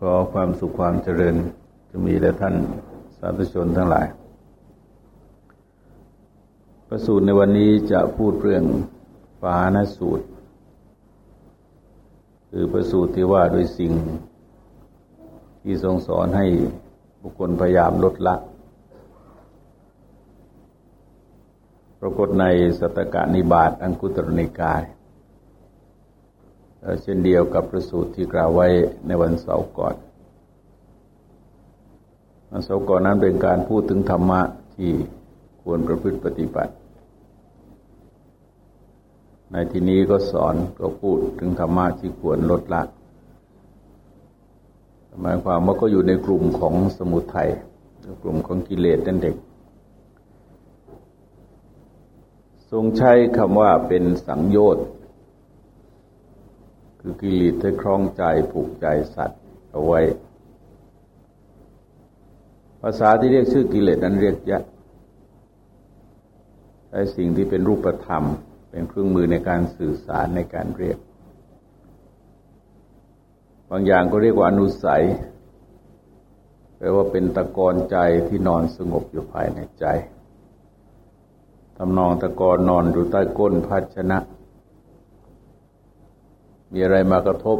ก็ความสุขความเจริญจะมีแด่ท่านสาธุชนทั้งหลาย ประสูตรในวันนี้จะพูดเรื่องปานสูตร คือประสูตรที่ว่าโดยสิ่งที่ทรงสอนให้บุคคลพยายามลดละ ปรากฏในสัตตกานิบาตอังคุตรนิกาย เช่นเดียวกับประสูตรที่กล่าวไว้ในวันเสาร์ก่อนวันเสาร์ก่อนนั้นเป็นการพูดถึงธรรมะที่ควรประพฤติปฏิบัติ ในที่นี้ก็สอนก็พูดถึงธรรมะที่ควรลดละหมายความว่าก็อยู่ในกลุ่มของสมุทัยกลุ่มของกิเลสนั่นเด็ก ทรงใช้คำว่าเป็นสังโยชน์ คือกิเลสที่คล้องใจผูกใจสัตว์เอาไว้ ภาษาที่เรียกชื่อกิเลสนั้นเรียกยะใช้สิ่งที่เป็นรูปธรรม เป็นเครื่องมือในการสื่อสารในการเรียก บางอย่างก็เรียกว่าอนุสัยแปลว่าเป็นตะกอนใจที่นอนสงบอยู่ภายในใจทำนองตะกอนนอนอยู่ใต้ก้นภาชนะ มีอะไรมากระทบ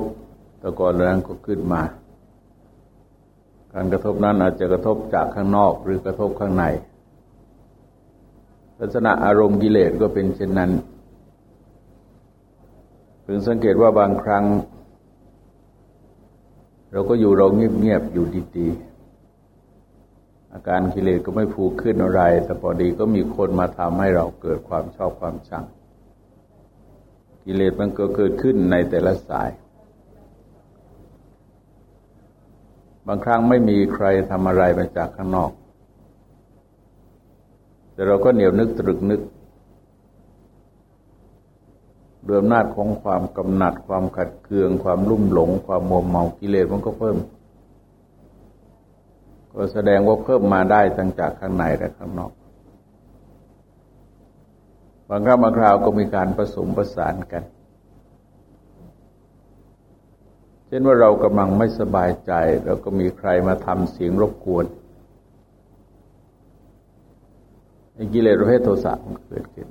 ตะกอนนั้นก็ขึ้นมา การกระทบนั้นอาจจะกระทบจากข้างนอกหรือกระทบข้างใน ลักษณะอารมณ์กิเลสก็เป็นเช่นนั้นพึงสังเกตว่าบางครั้ง เราก็อยู่เราเงียบๆอยู่ดีๆอาการกิเลสก็ไม่ผูกขึ้นอะไร แต่พอดีก็มีคนมาทำให้เราเกิดความชอบความชัง กิเลสมันก็เกิดขึ้นในแต่ละสาย บางครั้งไม่มีใครทำอะไรมาจากข้างนอก แต่เราก็เหนียวนึกตรึกนึกเดือมนาจของความกำหนัดความขัดเคือง ความลุ่มหลง ความมัวเมากิเลสมันก็เพิ่ม ก็แสดงว่าเพิ่มมาได้ตั้งจากข้างในและข้างนอก บางครั้งบางคราวก็มีการผสมประสานกัน เช่นว่าเรากำลังไม่สบายใจแล้วก็มีใครมาทำเสียงรบกวนไอ้กิเลสประเภทโทสะมันเกิดขึ้น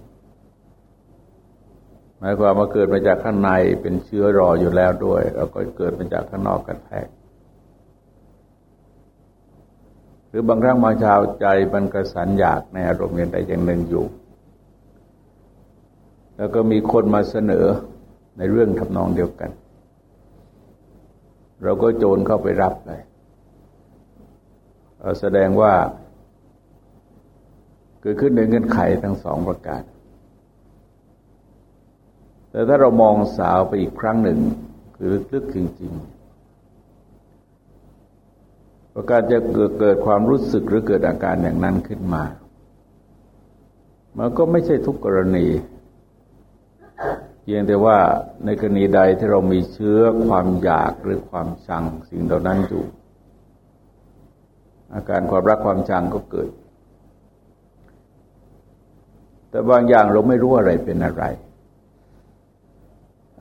หมายความว่าเกิดมาจากข้างในเป็นเชื้อรออยู่แล้วด้วย แล้วก็เกิดมาจากข้างนอกกันแทกหรือบางครั้งบางชาวใจมันกระสันอยากในอารมณ์อย่างใดอย่างหนึ่งอยู่ แล้วก็มีคนมาเสนอในเรื่องทำนองเดียวกัน เราก็โจรเข้าไปรับเลยแสดงว่าเกิดขึ้นในเงื่อนไขทั้งสองประการ แต่ถ้าเรามองสาวไปอีกครั้งหนึ่ง คือลึกๆจริง ๆ ประการจะเกิดเกิดความรู้สึกหรือเกิดอาการอย่างนั้นขึ้นมา มันก็ไม่ใช่ทุกกรณี เพียงแต่ว่าในกรณีใดที่เรามีเชื้อความอยากหรือความชังสิ่งเหล่านั้นอยู่อาการความรักความชังก็เกิด แต่บางอย่างเราไม่รู้อะไรเป็นอะไร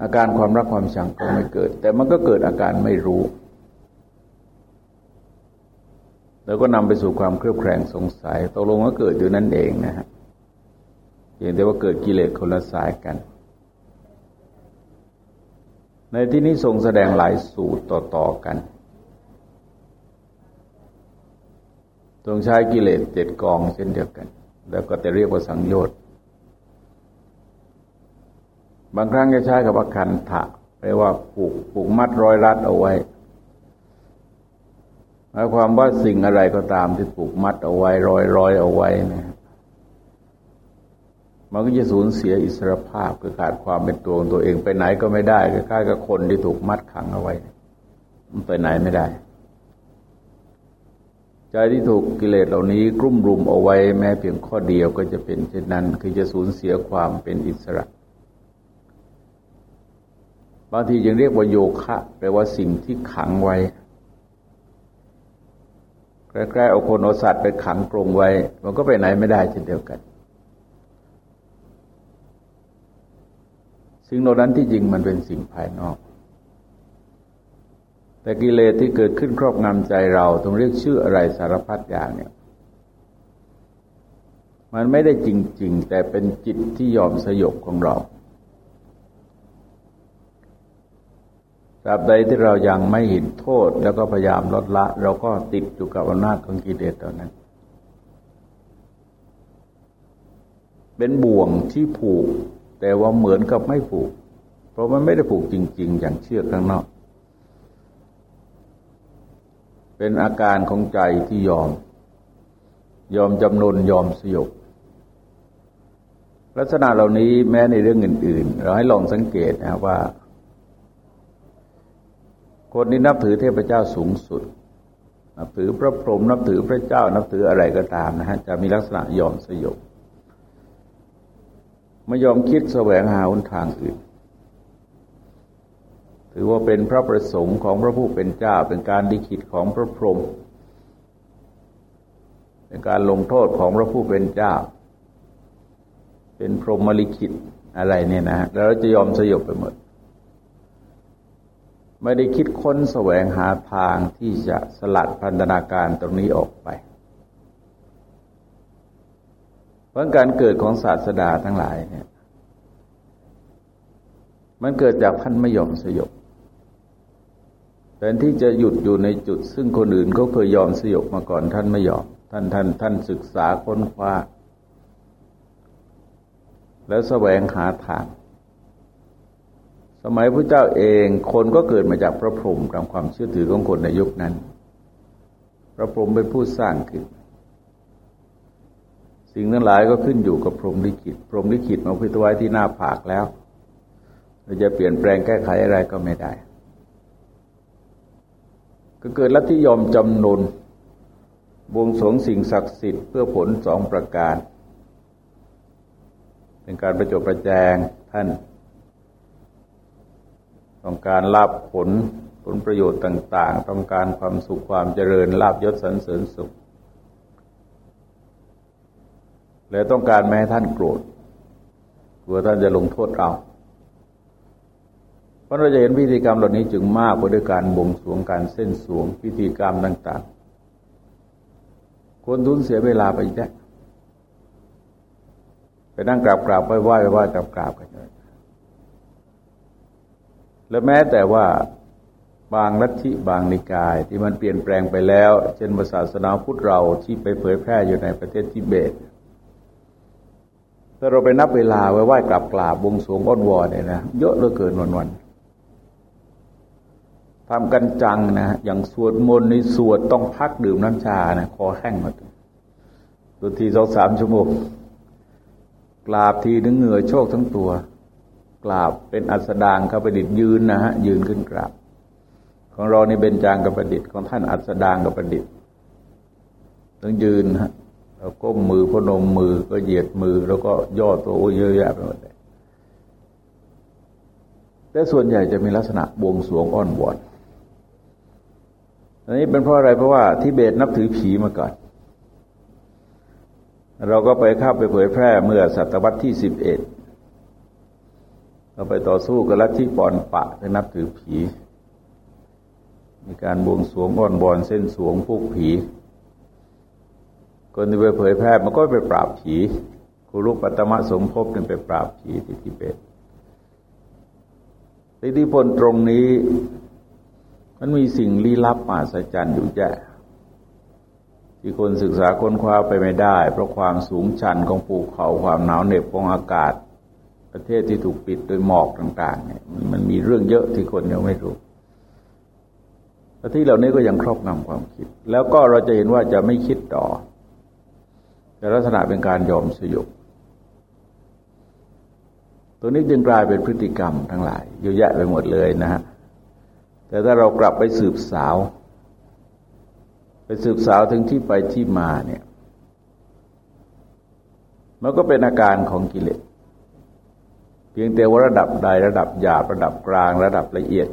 อาการความรักความชังก็ไม่เกิด แต่มันก็เกิดอาการไม่รู้ แล้วก็นำไปสู่ความเครือบแคลงสงสัยตกลงว่าเกิดอยู่นั่นเองนะฮะเพียงแต่ว่าเกิดกิเลสคนละสายกัน ในที่นี้ทรงแสดงหลายสูตรต่อๆกัน ทรงใช้กิเลสเจ็ดกองเช่นเดียวกัน แล้วก็จะเรียกว่าสังโยชน์ บางครั้งจะใช้กับว่าคันถะแปลว่าผูกผูกมัดร้อยรัดเอาไว้หมายความว่าสิ่งอะไรก็ตามที่ผูกมัดเอาไว้ร้อยร้อยเอาไว้นะ มันก็จะสูญเสียอิสรภาพคือขาดความเป็นตัวของตัวเองไปไหนก็ไม่ได้คล้ายๆกับคนที่ถูกมัดขังเอาไว้ มันไปไหนไม่ได้ ใจที่ถูกกิเลสเหล่านี้กลุ่มรุมเอาไว้แม้เพียงข้อเดียวก็จะเป็นเช่นนั้น คือจะสูญเสียความเป็นอิสระบางทียังเรียกว่าโยคะแปลว่าสิ่งที่ขังไว้ใกล้ๆเอาคนเอาสัตว์ไปขังกรงไว้ มันก็ไปไหนไม่ได้เช่นเดียวกัน สิ่งเหล่านั้นที่จริงมันเป็นสิ่งภายนอก แต่กิเลสที่เกิดขึ้นครอบงำใจเราต้องเรียกชื่ออะไรสารพัดอย่างเนี่ย มันไม่ได้จริง ๆ แต่เป็นจิตที่ยอมสยบของเราตราบใดที่เรายังไม่เห็นโทษ แล้วก็พยายามลดละ เราก็ติดอยู่กับอำนาจของกิเลสตอนนั้น เป็นบ่วงที่ผูก แต่ว่าเหมือนกับไม่ผูก เพราะมันไม่ได้ผูกจริง ๆ อย่างเชือกข้างนอก เป็นอาการของใจที่ยอม ยอมจำนนยอมสยบลักษณะเหล่านี้แม้ในเรื่องอื่น ๆ เราให้ลองสังเกตนะว่า คนที่นับถือเทพเจ้าสูงสุด นับถือพระพรหมนับถือพระเจ้า นับถืออะไรก็ตามนะฮะจะมีลักษณะยอมสยบ ไม่ยอมคิดแสวงหาหนทางอื่น ถือว่าเป็นพระประสงค์ของพระผู้เป็นเจ้าเป็นการดิขิตของพระพรหมเป็นการลงโทษของพระผู้เป็นเจ้า เป็นพรหมลิขิตอะไรเนี่ยนะแล้วเราจะยอมสยบไปหมดไม่ได้คิดค้นแสวงหาทางที่จะสลัดพันธนาการตรงนี้ออกไป เพราะการเกิดของศาสดาทั้งหลายเนี่ย มันเกิดจากท่านไม่ยอมสยบแต่ที่จะหยุดอยู่ในจุด ซึ่งคนอื่นก็เคยยอมสยบมาก่อนท่านไม่ยอม ท่านท่านท่านศึกษาค้นคว้า แล้วแสวงหาทางสมัยพระเจ้าเองคนก็เกิดมาจากพระพรหมตามความเชื่อถือของคนในยุคนั้น พระพรหมเป็นผู้สร้างขึ้น สิ่งนั้นหลายก็ขึ้นอยู่กับพรหมลิขิต พรหมลิขิตมาพิทไว้ที่หน้าผากแล้ว เราจะเปลี่ยนแปลงแก้ไขอะไรก็ไม่ได้ ก็เกิดลัทธิยอมจำนนบวงสวงสิ่งศักดิ์สิทธิ์เพื่อผลสองประการ เป็นการประจบประแจงท่าน ต้องการลาบผลผลประโยชน์ต่าง ๆ ต้องการความสุขความเจริญลาบยศสรรเสริญสุข และต้องการไม่ให้ท่านโกรธกลัวท่านจะลงโทษเราเพราะเราจะเห็นพิธีกรรมเหล่านี้จึงมากกว่าด้วยการบวงสวงการเส้นสวงพิธีกรรมต่าง ๆ คนทุนเสียเวลาไปแยะไปนั่งกราบกราบไหว้ไหว้ไหว้กราบกราบกันเลยและแม้แต่ว่าบางลัทธิบางนิกายที่มันเปลี่ยนแปลงไปแล้ว เช่นศาสนาพุทธเราที่ไปเผยแพร่อยู่ในประเทศทิเบต ถ้าเราไปนับเวลาไว้ไหว้กราบกราบบวงสวงอ้อนวอนเนี่ยนะเยอะเหลือเกินวันวันทำกันจังนะอย่างสวดมนต์ในสวดต้องพักดื่มน้ำชานะคอแห้งหมดตัวทีสองสามชั่วโมงกราบทีนึงเหงื่อโชกทั้งตัว กราบเป็นอัสดางกับประดิษฐ์ยืนนะฮะยืนขึ้นกราบ ของเราในเป็นจางกับประดิษฐ์ของท่านอัสดางกับประดิษฐ์ต้องยืนฮะ เราก้มมือพนมมือก็เหยียดมือ แล้วก็ย่อตัวเยอะแยะไปหมดเลยแต่ส่วนใหญ่จะมีลักษณะบวงสรวงอ้อนวอนอันนี้เป็นเพราะอะไรเพราะว่าทิเบตนับถือผีมาก่อน เราก็ไปเข้าไปเผยแพร่เมื่อศตวรรษที่สิบเอ็ดเราไปต่อสู้กับลัทธิปอนปะที่นับถือผี มีการบวงสรวงอ้อนบอนเส้นสวงพวกผี คนที่ไปเผยแพร่มันก็ไปปราบผีครูลูกปัตมะสมภพเนี่ยไปปราบผีที่ทิเบตอิทธิพลตรงนี้ มันมีสิ่งลี้ลับมาสัจจันอยู่แย่ที่คนศึกษาค้นคว้าไปไม่ได้ เพราะความสูงชันของภูเขาความหนาวเหน็บของอากาศ ประเทศที่ถูกปิดโดยหมอกต่างๆเนี่ยมันมีเรื่องเยอะที่คนยังไม่รู้ประเทศเหล่านี้ก็ยังครอบงำความคิด แล้วก็เราจะเห็นว่าจะไม่คิดต่อ แต่ลักษณะเป็นการยอมสยบตัวนี้จึงกลายเป็นพฤติกรรมทั้งหลายเยอะแยะไปหมดเลยนะฮะแต่ถ้าเรากลับไปสืบสาว ไปสืบสาวถึงที่ไปที่มาเนี่ยมันก็เป็นอาการของกิเลสเพียงแต่ว่าระดับใดระดับหยาบระดับกลางระดับละเอียด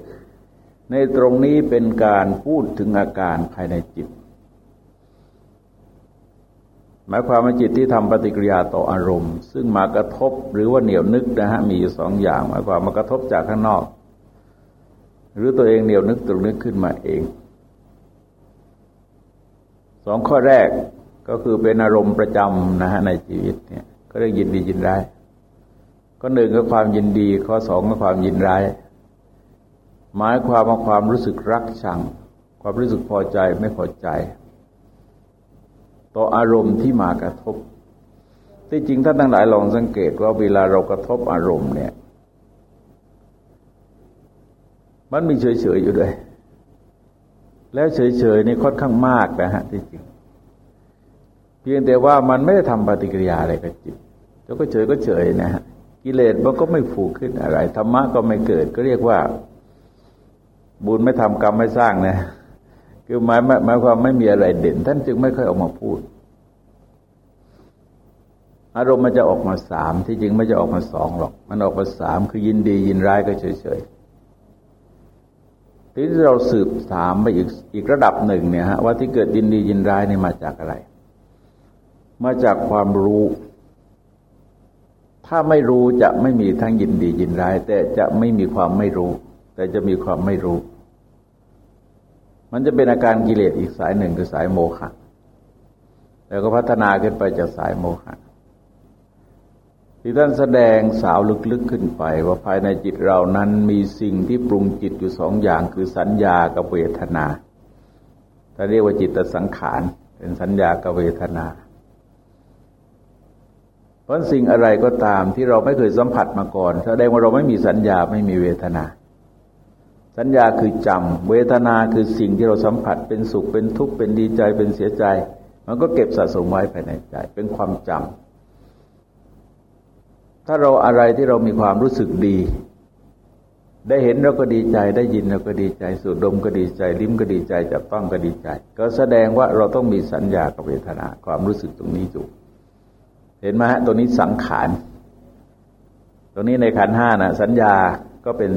ในตรงนี้เป็นการพูดถึงอาการภายในจิต หมายความว่าจิตที่ทำปฏิกิริยาต่ออารมณ์ ซึ่งมากระทบหรือว่าเหนียวนึกนะฮะมีอยู่สองอย่าง หมายความมากระทบจากข้างนอก หรือตัวเองเหนียวนึกตรงนึกขึ้นมาเองสองข้อแรกก็คือเป็นอารมณ์ประจำนะฮะในชีวิตเนี่ย ก็เรียกยินดียินร้ายก็หนึ่งก็ความยินดี ข้อสองก็ความยินร้ายหมายความว่าความรู้สึกรักชัง ความรู้สึกพอใจไม่พอใจ ต่ออารมณ์ที่มากระทบ ที่จริงท่านทั้งหลายลองสังเกตว่าเวลาเรากระทบอารมณ์เนี่ย มันมีเฉยๆอยู่ด้วย แล้วเฉยๆนี่ค่อนข้างมากนะฮะที่จริง เพียงแต่ว่ามันไม่ได้ทำปฏิกิริยาอะไรกับจิตแล้วก็เฉยก็เฉยนะฮะกิเลสมันก็ไม่ฟูขึ้นอะไรธรรมะก็ไม่เกิดก็เรียกว่า บุญไม่ทำกรรมไม่สร้างนะ คือหมายหมายความไม่มีอะไรเด่น ท่านจึงไม่ค่อยออกมาพูด อารมณ์มันจะออกมาสามที่จริงไม่จะออกมาสองหรอก มันออกมาสามคือยินดียินร้ายก็เฉยๆทีนี้เราสืบถามไปอีกอีกระดับหนึ่งเนี่ยฮะว่าที่เกิดยินดียินร้ายนี่มาจากอะไร มาจากความรู้ ถ้าไม่รู้จะไม่มีทั้งยินดียินร้าย แต่จะไม่มีความไม่รู้ แต่จะมีความไม่รู้ มันจะเป็นอาการกิเลสอีกสายหนึ่งคือสายโมหะแล้วก็พัฒนาขึ้นไปจากสายโมหะที่ท่านแสดงสาวลึกๆขึ้นไป ว่าภายในจิตเรานั้นมีสิ่งที่ปรุงจิตอยู่สองอย่างคือสัญญากับเวทนาถ้าเรียกว่าจิตสังขารเป็นสัญญากับเวทนา เพราะสิ่งอะไรก็ตามที่เราไม่เคยสัมผัสมาก่อน แสดงว่าเราไม่มีสัญญาไม่มีเวทนา สัญญาคือจำเวทนาคือสิ่งที่เราสัมผัสเป็นสุขเป็นทุกข์เป็นดีใจเป็นเสียใจ มันก็เก็บสะสมไว้ภายในใจ เป็นความจำถ้าเราอะไรที่เรามีความรู้สึกดี ได้เห็นเราก็ดีใจได้ยินเราก็ดีใจ สูดดมก็ดีใจ ลิ้มก็ดีใจจับต้องก็ดีใจ ก็แสดงว่าเราต้องมีสัญญากับเวทนาความรู้สึกตรงนี้อยู่เห็นไหมฮะตัวนี้สังขารตัวนี้ในขันห้านะสัญญาก็เป็น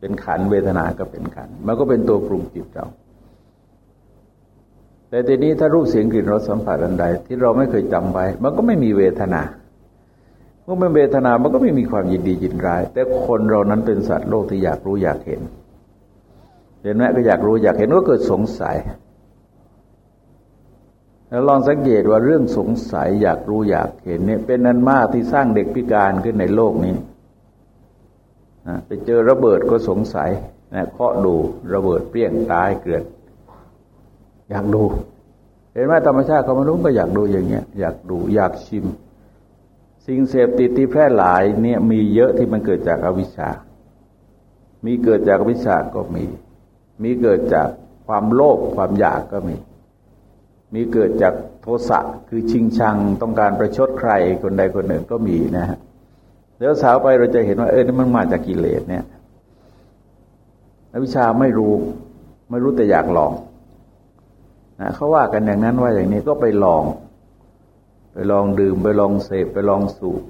เป็นขันเวทนาก็เป็นขัน มันก็เป็นตัวปรุงจิตเรา แต่ทีนี้ถ้ารูปเสียงกลิ่นรสสัมผัสอันใด ที่เราไม่เคยจำไว้ มันก็ไม่มีเวทนาเมื่อไม่เวทนามันก็ไม่มีความยินดียินร้าย แต่คนเรานั้นเป็นสัตว์โลกที่อยากรู้อยากเห็นเห็นไหมก็อยากรู้อยากเห็นก็เกิดสงสัยแล้วลองสังเกตว่าเรื่องสงสัยอยากรู้อยากเห็นเนี่ยเป็นนันมากที่สร้างเด็กพิการขึ้นในโลกนี้ ไปเจอระเบิดก็สงสัยนะเคาะดูระเบิดเปรี้ยงตายเกิดอยากดู เห็นไหมธรรมชาติของมนุษย์ก็อยากดูอย่างเงี้ย อยากดูอยากชิม สิ่งเสพติดที่แพร่หลายเนี่ยมีเยอะที่มันเกิดจากอวิชชา มีเกิดจากอวิชชาก็มี มีเกิดจากความโลภความอยากก็มี มีเกิดจากโทสะคือชิงชังต้องการประชดใครคนใดคนหนึ่งก็มีนะฮะ เดี๋ยวสาวไปเราจะเห็นว่าเออนี่มันมาจากกิเลสเนี่ยอวิชาไม่รู้ ไม่รู้แต่อยากลองนะเขาว่ากันอย่างนั้นว่าอย่างนี้ก็ไปลอง ไปลองดื่มไปลองเสพไปลองสูบ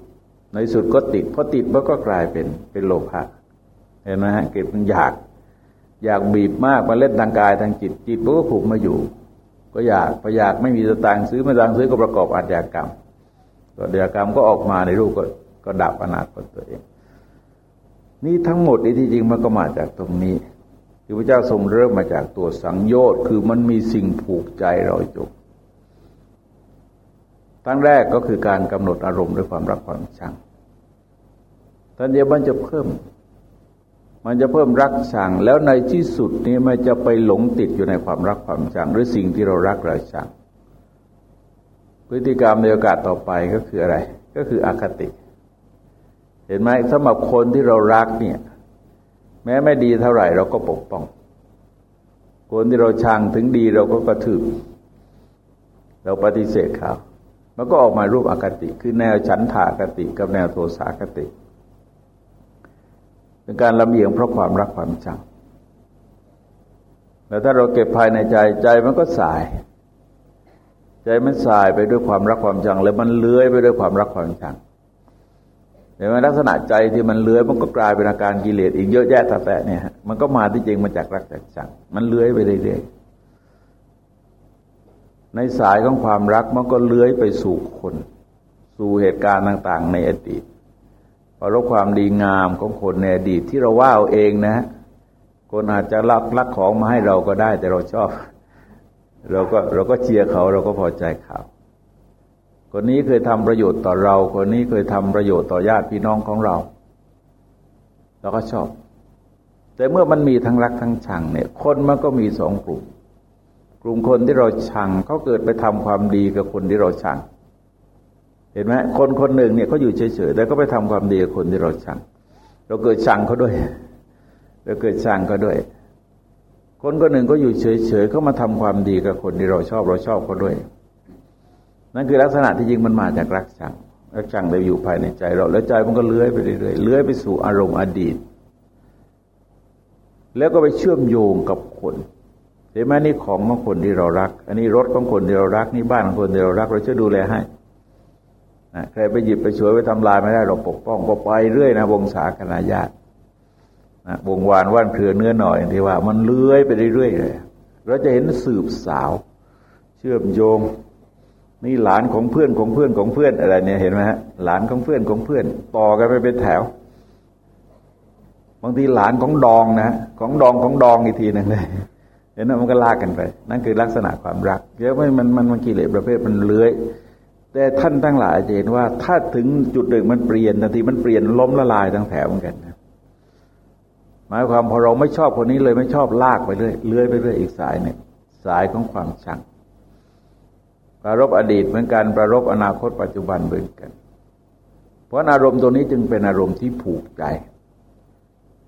ในสุดก็ติดพอติดมันก็กลายเป็นเป็นโลภะเห็นไหมฮะเกิดมันอยาก อยากบีบมากมาเล่นทางกายทางจิตจิตมันก็ผูกมาอยู่ ก็อยากพออยากไม่มีสตางค์ซื้อไม่ตังซื้อก็ประกอบอาชญากรรมก็อาชญากรรมก็ออกมาในรูปก็ ก็ดับอนาคตตัวเอง นี่ทั้งหมดนี่ที่จริงมันก็มาจากตรงนี้ที่พระเจ้าทรงเริ่มมาจากตัวสังโยชน์คือมันมีสิ่งผูกใจเราจบทั้งแรกก็คือการกำหนดอารมณ์ด้วยความรักความชังทันเดียวมันจะเพิ่ม มันจะเพิ่มรักชัง แล้วในที่สุดนี้มันจะไปหลงติดอยู่ในความรักความชังหรือสิ่งที่เรารักเราชังพฤติกรรมในโอกาสต่อไปก็คืออะไร ก็คืออคติ เห็นไหมสำหรับคนที่เรารักเนี่ย แม้ไม่ดีเท่าไหร่เราก็ปกป้อง คนที่เราชังถึงดีเราก็กระถือเราปฏิเสธเขามันก็ออกมารูปอคติ คือแนวฉันทากติกับแนวโทสาคติ เป็นการลำเอียงเพราะความรักความชังแต่ถ้าเราเก็บภายในใจใจมันก็สาย ใจมันสายไปด้วยความรักความชัง แล้วมันเลื้อยไปด้วยความรักความชัง แต่ว่าลักษณะใจที่มันเลื้อยมันก็กลายเป็นอาการกิเลสอีกเยอะแยะต่แต่เนี่ยมันก็มาที่จริงมาจากรักจากชังมันเลื้อยไปเรื่อยๆในสายของความรักมันก็เลื้อยไปสู่คน สู่เหตุการณ์ต่าง ๆ ในอดีตพราะความดีงามของคนในอดีตที่เราว่าเอาเองนะคนอาจจะลักลักของมาให้เราก็ได้ แต่เราชอบ เราก็เราก็เชียร์เขาเราก็พอใจเขา คนนี้เคยทำประโยชน์ต่อเรา คนนี้เคยทำประโยชน์ต่อญาติพี่น้องของเรา เราก็ชอบ แต่เมื่อมันมีทั้งรักทั้งชังเนี่ย คนมันก็มีสองกลุ่ม กลุ่มคนที่เราชังเขาเกิดไปทำความดีกับคนที่เราชัง เห็นไหมคนคนหนึ่งเนี่ยเขาอยู่เฉยๆแต่ก็ไปทำความดีกับคนที่เราชัง เราเกิดชังเขาด้วย เราเกิดชังเขาด้วย คนคนหนึ่งก็อยู่เฉยๆเขามาทำความดีกับคนที่เราชอบ เราชอบเขาด้วย นั่นคือลักษณะที่จริงมันมาจากรักชังรักชังเลยอยู่ภายในใจ เราแล้วใจมันก็เลื้อยไปเรื่อยๆเลื้อยไปสู่อารมณ์อดีต แล้วก็ไปเชื่อมโยงกับคนเห็นไหมนี่ของของคนที่เรารัก อันนี้รถของคนที่เรารัก นี่บ้านของคนที่เรารัก เราช่วยดูแลให้นะใครไปหยิบไปช่วยไปทำลายไม่ได้เราปกป้องก็ไปเรื่อยนะวงศาคณาญาตินะวงวานว่านเครือเนื้อหน่อยที่ว่า มันเลื้อยไปเรื่อยๆเลย เราจะเห็นสืบสาว เชื่อมโยง นี่หลานของเพื่อนของเพื่อนของเพื่อนอะไรเนี่ยเห็นไหมฮะหลานของเพื่อนของเพื่อน ต่อกันไปเป็นแถว บางทีหลานของดองนะของดองของดองอีกทีหนึ่งเลยเห็นไหมมันก็ลากกันไป นั่นคือลักษณะความรักเยอะไม่มันมันมันกิเลสประเภทมันเลื้อยแต่ท่านทั้งหลายจะเห็นว่า ถ้าถึงจุดหนึ่งมันเปลี่ยนทันทีมันเปลี่ยนล้มละลายทั้งแถวเหมือนกันนะหมายความพอเราไม่ชอบคนนี้เลยไม่ชอบลากไปเรื่อยเลื้อยไปเรื่อยอีกสายหนึ่งสายของความชัง ปรารบอดีตเหมือนกันปรารบอนาคตปัจจุบันเหมือนกัน เพราะอารมณ์ตัวนี้จึงเป็นอารมณ์ที่ผูกใจ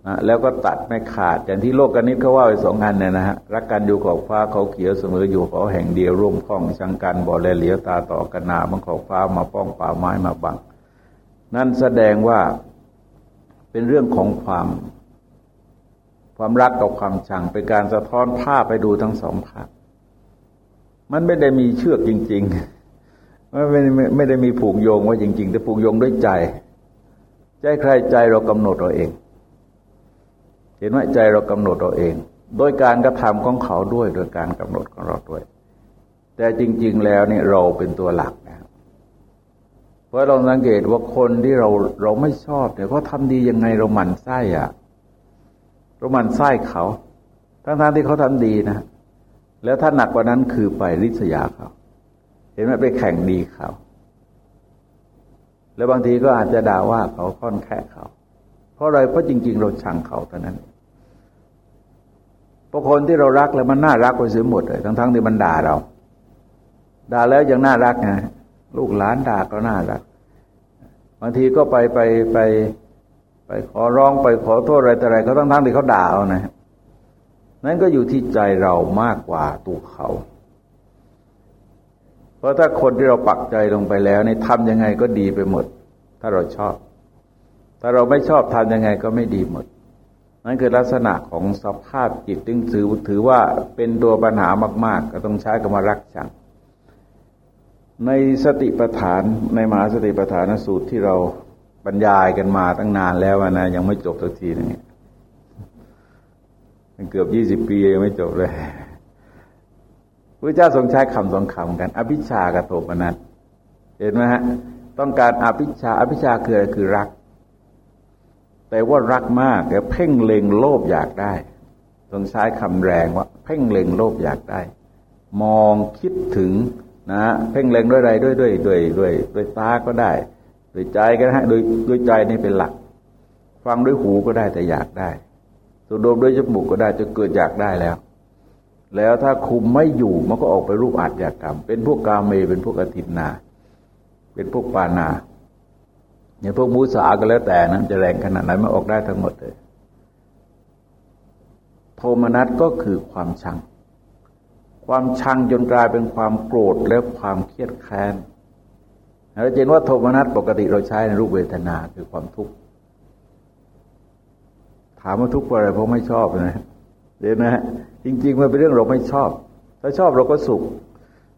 นะแล้วก็ตัดไม่ขาดอย่างที่โลกกันนี้เขาว่าไปสองอันเนี่ยนะฮะรักกันอยู่ขอบฟ้าเขาเขียวเสมออยู่เขาแห่งเดียวร่วมข้องชังกันบ่อแลเหลียวตาต่อกันนามันขอบฟ้ามาป้องป่าไม้มาบัง นั่นแสดงว่าเป็นเรื่องของความ ความรักกับความชังเป็นการสะท้อนภาพไปดูทั้งสองภาพ มันไม่ได้มีเชือกจริง ๆ มันไม่ไม่ได้มีผูกโยงว่าจริง ๆ แต่ผูกโยงด้วยใจ ใจใครใจเรากำหนดเราเอง เห็นไหมใจเรากำหนดเราเอง โดยการกระทำของเขาด้วย โดยการกำหนดของเราด้วย แต่จริง ๆ แล้วเนี่ยเราเป็นตัวหลักนะเพราะเราสังเกตว่าคนที่เราเราไม่ชอบเนี่ยเขาทาดียังไงเราหมั่นไส้อะเราหมั่นไส้เขาทั้งๆที่เขาทำดีนะ แล้วถ้าหนักกว่านั้นคือไปริษยาเขา เห็นไหมไปแข่งดีเขา แล้วบางทีก็อาจจะด่าว่าเขาค่อนแค่เขา เพราะอะไรเพราะจริง ๆ เราชังเขาเท่านั้นพราะคนที่เรารักแล้วมันน่ารักไปเสียหมดเลยทั้งๆที่มันด่าเรา ด่าแล้วยังน่ารักไงลูกหลานด่าก็น่ารัก บางทีก็ไปไปไป ไปขอร้องไปขอโทษอะไรแต่อะไรเขาทั้งๆที่เขาด่าเอานะ นั้นก็อยู่ที่ใจเรามากกว่าตัวเขา เพราะถ้าคนที่เราปักใจลงไปแล้วในทำยังไงก็ดีไปหมด ถ้าเราชอบ ถ้าเราไม่ชอบทำยังไงก็ไม่ดีหมด นั่นคือลักษณะของสภาพจิตจึงถือถือว่าเป็นตัวปัญหามาก ๆ ก็ต้องใช้กรรมรักชังในสติปัฏฐานในมหาสติปัฏฐานสูตรที่เราบรรยายกันมาตั้งนานแล้วนะยังไม่จบสักทีนึงเเกือบยี่สิบปียังไม่จบเลยพระเจ้าทรงใช้คำสองคำกัน อภิชากับโทมนัสเห็นไหมฮะ ต้องการอภิชาอภิชาคืออะไรคือรัก แต่ว่ารักมากแต่เพ่งเล็งโลภอยากได้ต้องใช้คำแรงว่า เพ่งเล็งโลภอยากได้ มองคิดถึงนะเพ่งเล็งด้วยอะไรด้วยด้วยด้วยด้วยด้วยตาก็ได้ด้วยใจก็ได้ด้วยด้วยใจนี่เป็นหลัก ฟังด้วยหูก็ได้แต่อยากได้ สูดดมด้วยจมูกก็ได้จะเกิดอยากได้แล้ว แล้วถ้าคุมไม่อยู่มันก็ออกไปรูปอาชญากรรม เป็นพวกกาเมเป็นพวกอธินา เป็นพวกปานาอย่างพวกมูสาก็แล้วแต่นั้นจะแรงขนาดไหนมันออกได้ทั้งหมดเลยโทมนัสก็คือความชัง ความชังจนกลายเป็นความโกรธและความเครียดแค้นเราเห็นว่าโทมนัสปกติเราใช้ในรูปเวทนาคือความทุกข์ ถามว่าทุกข์เพราะอะไรเพราะไม่ชอบนะเดี๋ยวนะจริง ๆ มันเป็นเรื่องเราไม่ชอบ ถ้าชอบเราก็สุข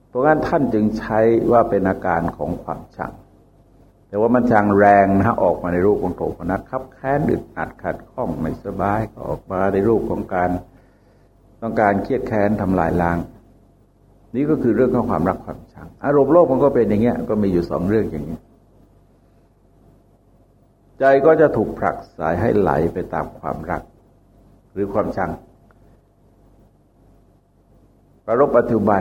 เพราะงั้นท่านจึงใช้ว่าเป็นอาการของความชัง แต่ว่ามันชังแรงนะออกมาในรูปของโทมนัสครับแค้นอึดอัดขัดข้องไม่สบายก็ออกมาในรูปของการต้องการเครียดแค้นทำลายล้าง นี่ก็คือเรื่องของความรักความชัง อารมณ์โลกมันก็เป็นอย่างเงี้ยก็มีอยู่สองเรื่องอย่างนี้ ใจก็จะถูกผลักสายให้ไหลไปตามความรัก หรือความชัง ประรบปัจจุบัน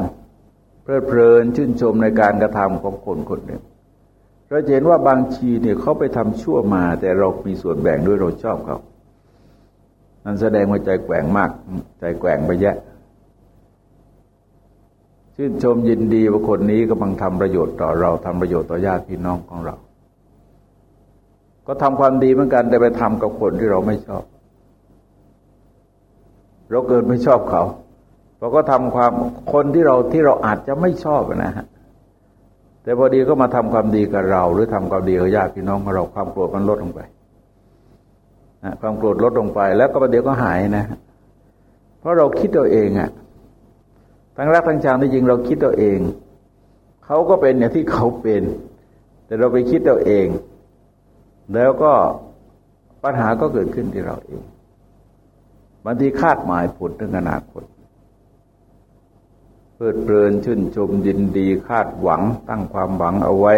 เพลิดเพลินชื่นชมในการกระทำของคนคนหนึ่งเราเห็นว่าบางทีเนี่ยเขาไปทำชั่วมา แต่เรามีส่วนแบ่งด้วยเราชอบเขานั่นแสดงว่าใจแกว่งมาก ใจแกว่งไปแยะชื่นชมยินดีว่าคนนี้กำลังทำประโยชน์ต่อเราทำประโยชน์ต่อญาติพี่น้องของเรา ก็ทำความดีเหมือนกันแต่ไปทำกับคนที่เราไม่ชอบ เราเกิดไม่ชอบเขาเราก็ทำความคนที่เราที่เราอาจจะไม่ชอบนะฮะแต่พอดีก็มาทำความดีกับเรา หรือทำความดีกับญาติพี่น้องของเราความโกรธมันลดลงไปนะความโกรธลดลงไป แล้วก็ประเดี๋ยวก็หายนะ เพราะเราคิดตัวเองอะทั้งรักทั้งชังที่จริงเราคิดตัวเอง เขาก็เป็นอย่างที่เขาเป็น แต่เราไปคิดตัวเอง แล้วก็ปัญหาก็เกิดขึ้นที่เราเองบางทีคาดหมายผลถึงอนาคตเพลิดเพลินชื่นชมยินดีคาดหวังตั้งความหวังเอาไว้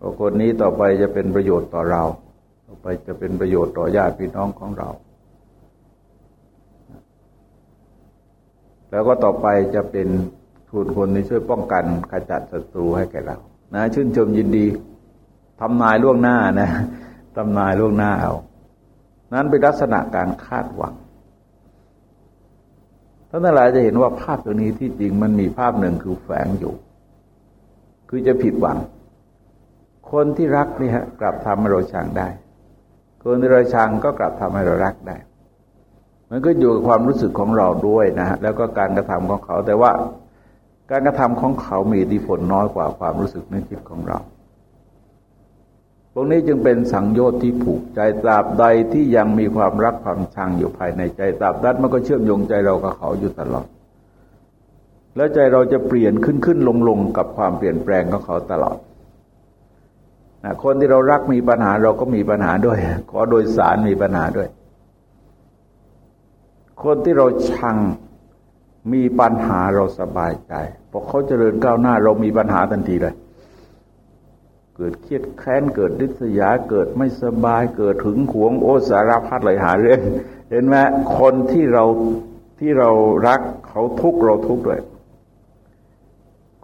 ว่าคนนี้ต่อไปจะเป็นประโยชน์ต่อเรา ต่อไปจะเป็นประโยชน์ต่อญาติพี่น้องของเรา แล้วก็ต่อไปจะเป็นทุนคนที่ช่วยป้องกันขจัดศัตรูให้แก่เรา นะ ชื่นชมยินดี ทำนายล่วงหน้านะทำนายล่วงหน้าเอา นั้นเป็นลักษณะการคาดหวังท่านทั้งหลายจะเห็นว่าภาพตรงนี้ที่จริงมันมีภาพหนึ่งคือแฝงอยู่ คือจะผิดหวัง คนที่รักนี่ฮะกลับทำให้เราชังได้ คนที่เราชังก็กลับทำให้เรารักได้ มันก็อยู่กับความรู้สึกของเราด้วยนะฮะแล้วก็การกระทำของเขาแต่ว่าการกระทำของเขามีอิทธิพลน้อยกว่าความรู้สึกนึกคิดของเรา พวกนี้จึงเป็นสังโยชน์ที่ผูกใจตราบใดที่ยังมีความรักความชังอยู่ภายในใจตราบนั้นมันก็เชื่อมโยงใจเรากับเขาอยู่ตลอด แล้วใจเราจะเปลี่ยนขึ้นขึ้นลงลงกับความเปลี่ยนแปลงของเขาตลอดคนที่เรารักมีปัญหาเราก็มีปัญหาด้วย ขอโดยสารมีปัญหาด้วย คนที่เราชังมีปัญหาเราสบายใจพอเขาเจริญก้าวหน้า เรามีปัญหาทันทีเลย เกิดเครียดแค้นเกิดดิษยาเกิดไม่สบายเกิดถึงหวงโอสารพัดเลยหาเรื่องเห็นไหมคนที่เราที่เรารักเขาทุกเราทุกด้วย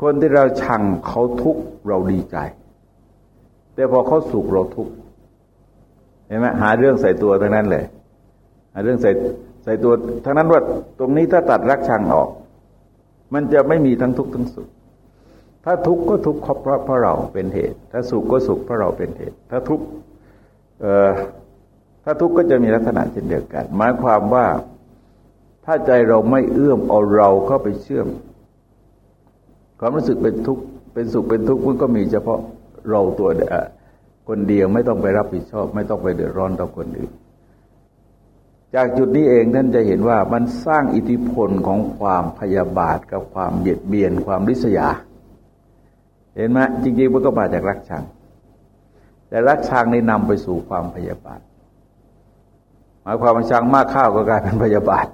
คนที่เราชังเขาทุกเราดีใจ แต่พอเขาสุขเราทุกเห็นไหมหาเรื่องใส่ตัวทั้งนั้นเลยหาเรื่องใส่ใส่ตัวทั้งนั้นว่าตรงนี้ถ้าตัดรักชังออก มันจะไม่มีทั้งทุกข์ทั้งสุข ถ้าทุกข์ก็ทุกข์เพราะเพราะเราเป็นเหตุ ถ้าสุขก็สุขเพราะเราเป็นเหตุ ถ้าทุกข์ถ้าทุกข์ก็จะมีลักษณะเช่นเดียวกัน หมายความว่าถ้าใจเราไม่เอื้อมเอาเราเข้าไปเชื่อม ความรู้สึกเป็นทุกข์เป็นสุขเป็นทุกข์มันก็มีเฉพาะเราตัวคนเดียวไม่ต้องไปรับผิดชอบ ไม่ต้องไปเดือดร้อนต่อคนอื่น จากจุดนี้เองท่านจะเห็นว่ามันสร้างอิทธิพลของความพยาบาทกับความเบียดเบียนความริษยา เห็นไหมจริงๆมันก็มาจากรักชัง แต่รักชังนี่นำไปสู่ความพยาบาท หมายความว่าชังมากข้าวก็กลายเป็นพยาบาท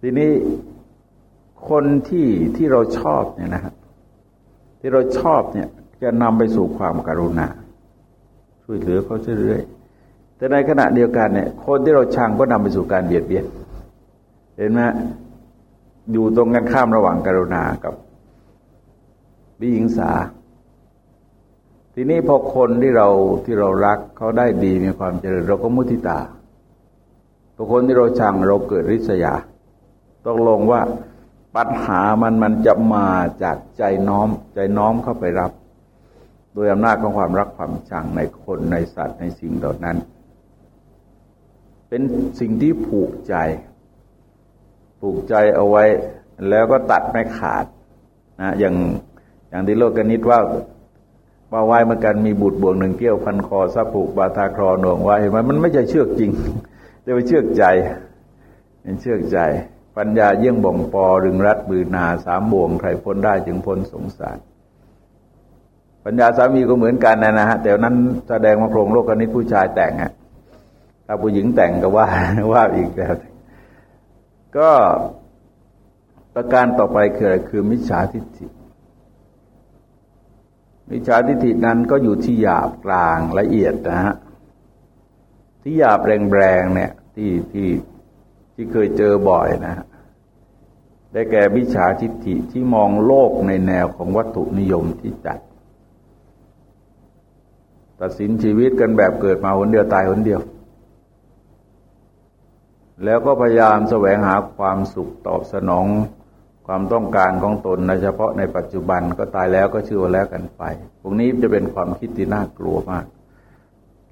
ทีนี้คนที่ที่เราชอบเนี่ยนะฮะที่เราชอบเนี่ยจะนำไปสู่ความการุณาช่วยเหลือเขาเรื่อยๆแต่ในขณะเดียวกันเนี่ย คนที่เราชังก็นำไปสู่การเบียดเบียน เห็นไหมอยู่ตรงกันข้ามระหว่างการุณากับ วิหิงสา ทีนี้พอคนที่เราที่เรารักเขาได้ดีมีความเจริญเราก็มุทิตาพอคนที่เราชังเราเกิดริษยาต้องลงว่าปัญหามันมันจะมาจากใจน้อม ใจน้อมเข้าไปรับ โดยอำนาจของความรักความชังในคนในสัตว์ในสิ่งเหล่านั้น เป็นสิ่งที่ผูกใจ ผูกใจเอาไว้แล้วก็ตัดไม่ขาดนะอย่าง อย่างที่โลกกนิตว่าว่าไว้เมือกันมีบุตรบ่วงหนึ่งเกี้ยวพันคอซับผูกบาทาครอหน่วงไว้มันมันไม่ใช่เชือกจริงแต่ว่าเชือกใจเป็นเชือกใจ ปัญญาเยี่ยงบ่งปอรึงรัดบือนาสามบ่วงใครพ้นได้จึงพ้นสงสาร ปัญญาสามีก็เหมือนกันนะนะฮะแต่นั้นแสดงมาโครงโลกนิตผู้ชายแต่งฮะถ้าผู้หญิงแต่งก็ว่าว่าอีกแล้วก็ประการต่อไปคืออะไรคือมิจฉาทิฏฐิ วิชาทิฏฐินั้นก็อยู่ที่หยาบกลางละเอียดนะฮะที่หยาบแรงๆเนี่ยที่ที่ที่เคยเจอบ่อยนะฮะได้แก่วิชาทิฏฐิที่มองโลกในแนวของวัตถุนิยมที่จัด ตัดสินชีวิตกันแบบเกิดมาหนเดียวตายหนเดียว แล้วก็พยายามแสวงหาความสุขตอบสนอง ความต้องการของตนในเฉพาะในปัจจุบันก็ตายแล้วก็ชื่อว่าแล้วกันไป พวกนี้จะเป็นความคิดที่น่ากลัวมาก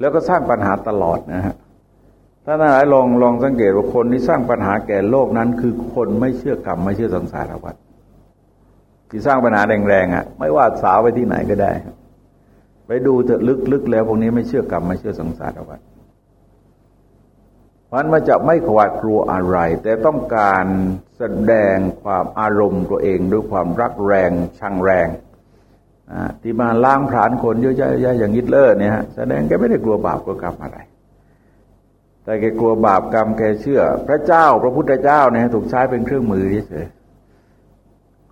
แล้วก็สร้างปัญหาตลอดนะฮะถ้าท่านหลายลองลองสังเกตว่าคนที่สร้างปัญหาแก่โลกนั้น คือคนไม่เชื่อกรรมไม่เชื่อสังสารวัฏที่สร้างปัญหาแรงๆอะ ไม่ว่าสาวไปที่ไหนก็ได้ ไปดูเถอะลึกๆแล้วพวกนี้ไม่เชื่อกรรมไม่เชื่อสังสารวัฏ เพราะนั้นมันจะไม่ขวาดกลัวอะไร แต่ต้องการแสดงความอารมณ์ตัวเองด้วยความรักแรงชังแรงที่มาล้างผลาญคนเยอะแยะอย่างยิตเลอร์เนี่ยฮะแสดงแกไม่ได้กลัวบาปกลัวกรรมอะไร แต่แกกลัวบาปกรรมแกเชื่อ พระเจ้าพระพุทธเจ้าเนี่ยถูกใช้เป็นเครื่องมือเฉย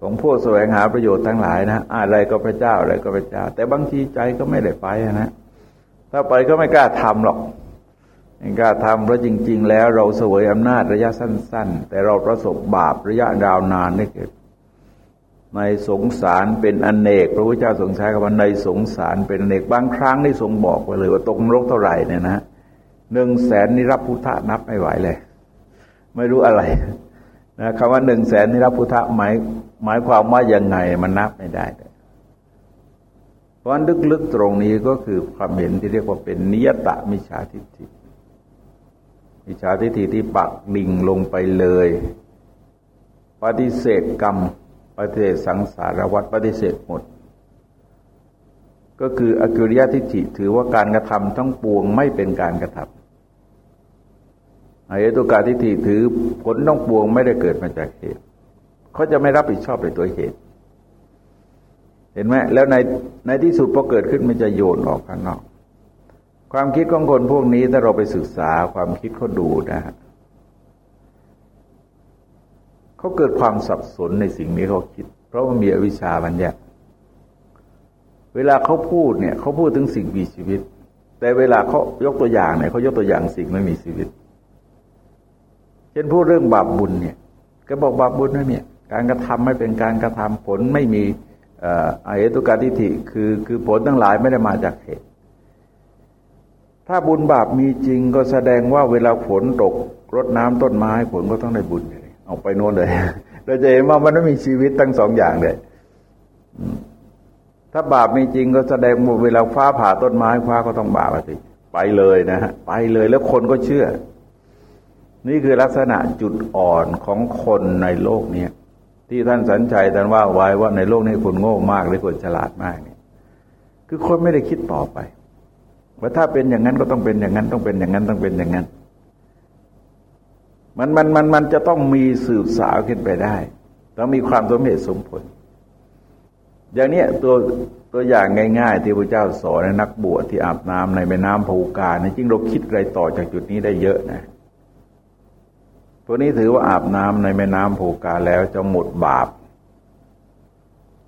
ของพวกแสวงหาประโยชน์ทั้งหลายนะอะไรก็พระเจ้าอะไรก็พระเจ้า แต่บางทีใจก็ไม่ได้ไปนะถ้าไปก็ไม่กล้าทำหรอก กล้าทำเพราะจริง ๆ แล้วเราเสวยอำนาจระยะสั้น ๆ แต่เราประสบบาประยะดาวนานได้เกิดในสงสารเป็นอนเนก พระพุทธเจ้าทรงใช้คำว่าในสงสารเป็นอนเนกบางครั้งได้ทรงบอกไว้เลยว่าตกนรกเท่าไหร่เนี่ยนะหนึ่งแสนนิรับพุทธะนับไม่ไหวเลย ไม่รู้อะไรนะคำว่าหนึ่งแสนนิรับพุทธะหมายหมายความว่ายังไงมันนับไม่ได้เพราะลึกๆตรงนี้ก็คือความเห็นที่เรียกว่าเป็นนิยตะมิชาทิฏฐิ มิจฉาทิฏฐิที่ปักดิ่งลงไปเลย ปฏิเสธกรรม ปฏิเสธสังสารวัฏปฏิเสธหมด ก็คืออกิริยทิฏฐิถือว่าการกระทำทั้งปวงไม่เป็นการกระทำอายตุกาทิฏฐิถือผลต้องปวงไม่ได้เกิดมาจากเหตุเขาจะไม่รับผิดชอบในตัวเหตุ เห็นไหมแล้วในในที่สุดพอเกิดขึ้นมันจะโยนออกข้างนอก ความคิดของคนพวกนี้ถ้าเราไปศึกษาความคิดเขาดูนะฮะเขาเกิดความสับสนในสิ่งนี้เขาคิด เพราะว่ามีอวิชชาบัญญัติเวลาเขาพูดเนี่ยเขาพูดถึงสิ่งมีชีวิต แต่เวลาเขายกตัวอย่างเนี่ยเขายกตัวอย่างสิ่งไม่มีชีวิต เช่นพูดเรื่องบาปบุญเนี่ย ก็บอกบาปบุญนั่นเนี่ยการกระทำไม่เป็นการกระทำผลไม่มีอเหตุกาทิฏฐิคือคือผลทั้งหลายไม่ได้มาจากเหตุ ถ้าบุญบาปมีจริงก็แสดงว่าเวลาฝนตกรดน้ำต้นไม้ฝนก็ต้องได้บุญเลยเอาไปโน่นเลย เราจะเห็นว่ามันไม่มีชีวิตทั้งสองอย่างเลย ถ้าบาปมีจริงก็แสดงว่าเวลาฟ้าผ่าต้นไม้ฟ้าก็ต้องบาปสิไปเลยนะฮะไปเลยแล้วคนก็เชื่อ นี่คือลักษณะจุดอ่อนของคนในโลกเนี้ยที่ท่านสัญชัยท่านว่าไว้ว่าในโลกนี้คนโง่มากหรือคนฉลาดมากเนี่ย คือคนไม่ได้คิดต่อไป ว่าถ้าเป็นอย่างนั้นก็ต้องเป็นอย่างนั้น ต้องเป็นอย่างนั้นต้องเป็นอย่างนั้น มันมันมันมันจะต้องมีสืบสาวขึ้นไปได้ ต้องมีความสมเหตุสมผล อย่างนี้ตัวตัวอย่างง่าย ๆ ที่พระเจ้าสอนนักบวชที่อาบน้ำในแม่น้ำภูกาเนี่ยจริงเราคิดอะไรต่อจากจุดนี้ได้เยอะนะตัวนี้ถือว่าอาบน้ำในแม่น้ำภูกาแล้วจะหมดบาป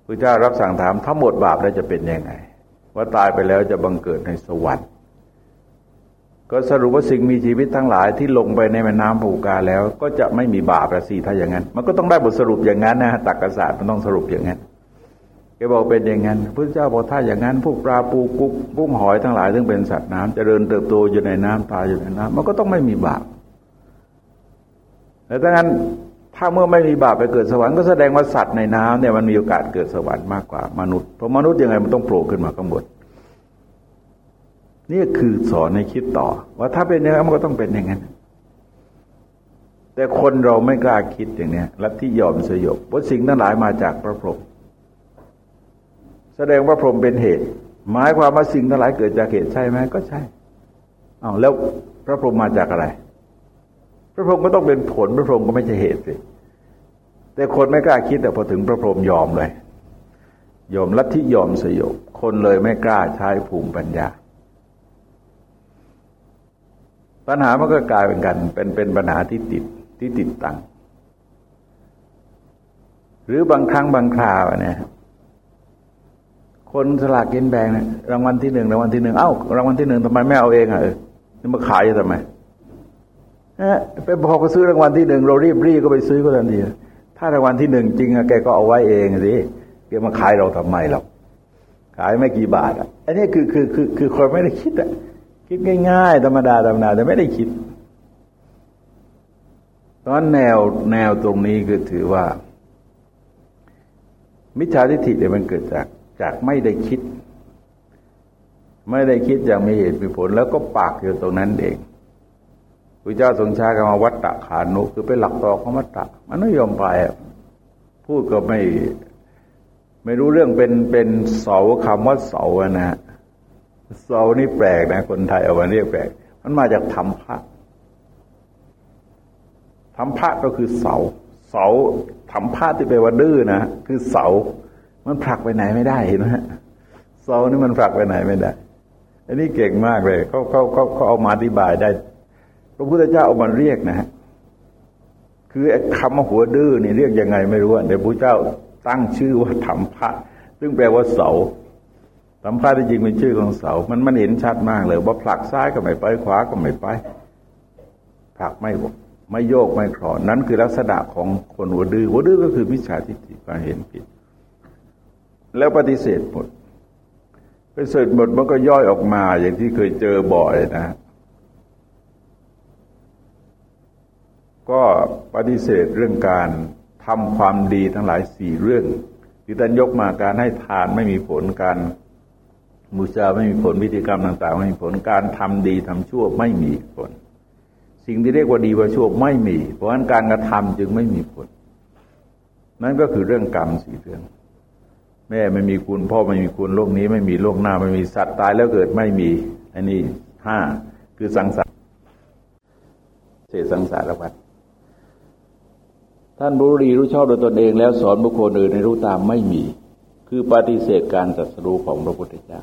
พระเจ้ารับสั่งถามถ้าหมดบาปแล้วจะเป็นยังไง ว่าตายไปแล้วจะบังเกิดในสวรรค์ก็สรุปว่าสิ่งมีชีวิตทั้งหลายที่ลงไปในแม่น้ำภูกาแล้ว ก็จะไม่มีบาปละสิถ้าอย่างนั้น มันก็ต้องได้บทสรุปอย่างนั้นนะตักกษัตริย์มันต้องสรุปอย่างนั้นแกบอกเป็นอย่างนั้นพระเจ้าบอกถ้าอย่างนั้น พวกปลาปูกุ้งกุ้งหอยทั้งหลายซึ่งเป็นสัตว์น้ำจะเจริญเติบโตอยู่ในน้ำตายอยู่ในน้ำมันก็ต้องไม่มีบาปแต่ถ้างั้น ถ้าเมื่อไม่มีบาปไปเกิดสวรรค์ก็แสดงว่าสัตว์ในน้ำเนี่ยมันมีโอกาสเกิดสวรรค์มากกว่ามนุษย์เพราะมนุษย์ยังไงมันต้องโผล่ขึ้นมาข้างบนนี่คือสอนในคิดต่อ ว่าถ้าเป็นอย่างนั้นมันก็ต้องเป็นอย่างนั้นแต่คนเราไม่กล้าคิดอย่างนี้ลัทธิยอมสยบว่าสิ่งนั้นหลายมาจากพระพรหมแสดงว่าพรหมเป็นเหตุ หมายความว่าสิ่งทั้งหลายเกิดจากเหตุใช่ไหมก็ใช่อ้าแล้วพระพรหมมาจากอะไร พระพรหมก็ต้องเป็นผล พระพรหมก็ไม่ใช่เหตุสิแต่คนไม่กล้าคิดแต่พอถึงพระพรหมยอมเลยยอมลัทธิยอมสยบคนเลยไม่กล้าใช้ภูมิปัญญา ปัญหามันก็กลายเป็นกัน เป็นเป็นปัญหาที่ติดที่ติดตังหรือบางครั้งบางคราวเนี่ยคนสลากกินแบ่งรางวัลที่หนึ่งรางวัลที่หนึ่งเอ้ารางวัลที่หนึ่งทำไมไม่เอาเองอะเออมาขายทำไม ไปบอกก็ซื้อรางวัลที่หนึ่งเรารีบรีก็ไปซื้อก็ทันทีถ้ารางวัลที่หนึ่งจริงอะแกก็เอาไว้เองสิแกมาขายเราทำไมเราขายไม่กี่บาทอะอันนี้คือคือคือคือคนไม่ได้คิดอะคิดง่าย ๆ ธรรมดาธรรมดาแต่ไม่ได้คิดตอนแนวแนวตรงนี้คือถือว่า มิจฉาทิฏฐิเนี่ยมันเกิดจากจากไม่ได้คิด ไม่ได้คิดอย่างมีเหตุมีผล แล้วก็ปากอยู่ตรงนั้นเอง ระเจ้าทรงใช้คำว่าวัตตะขานุ คือเป็นหลักต่อของวัตตะ มันไม่ยอมไปพูดก็ไม่ไม่รู้เรื่องเป็นเป็นเสาคำว่าเสาอะนะเสานี่แปลกนะ คนไทยเอามาเรียกแปลก มันมาจากธรรมพระธรรมพระก็คือเสา เสาธรรมพระที่แปลว่าดื้อนะคือเสา มันผลักไปไหนไม่ได้เห็นไหมเสานี่มันผลักไปไหนไม่ได้ อันนี้เก่งมากเลยเขาเขาเขาเขาเอามาอธิบายได้ พระพุทธเจ้าเอามาเรียกนะฮะคือคำว่าหัวดื้อนี่เรียกยังไงไม่รู้เดี๋ยวพระเจ้าตั้งชื่อว่าธรรมพระซึ่งแปลว่าเสาธรรมพระที่จริงเป็นชื่อของเสา มันมันเห็นชัดมากเลย ว่าผลักซ้ายก็ไม่ไปขวาก็ไม่ไปผลักไม่ไม่โยกไม่คลอนนั้นคือลักษณะของคนหัวดื้อหัวดื้อก็คือมิจฉาทิฏฐิการเห็นผิด แล้วปฏิเสธหมดปฏิเสธหมดมันก็ย่อยออกมาอย่างที่เคยเจอบ่อยนะ ก็ปฏิเสธเรื่องการทำความดีทั้งหลายสี่เรื่อง ที่ท่านยกมาการให้ทานไม่มีผลการมูชาไม่มีผลวิธีกรรมต่าง ๆ ไม่มีผลการทำดีทำชั่วไม่มีผล สิ่งที่เรียกว่าดีว่าชั่วไม่มี เพราะฉะนั้นการกระทำจึงไม่มีผล นั่นก็คือเรื่องกรรมสี่เรื่องแม่ไม่มีคุณพ่อไม่มีคุณโลกนี้ไม่มีโลกหน้าไม่มีสัตว์ตายแล้วเกิดไม่มีอันนี้ห้าคือสังสารเศษสังสารวัฏ ท่านรู้รีรู้ชอบโดยตนเองแล้วสอนบุคคลอื่นในรู้ตามไม่มี คือปฏิเสธการตรัสรู้ของพระพุทธเจ้า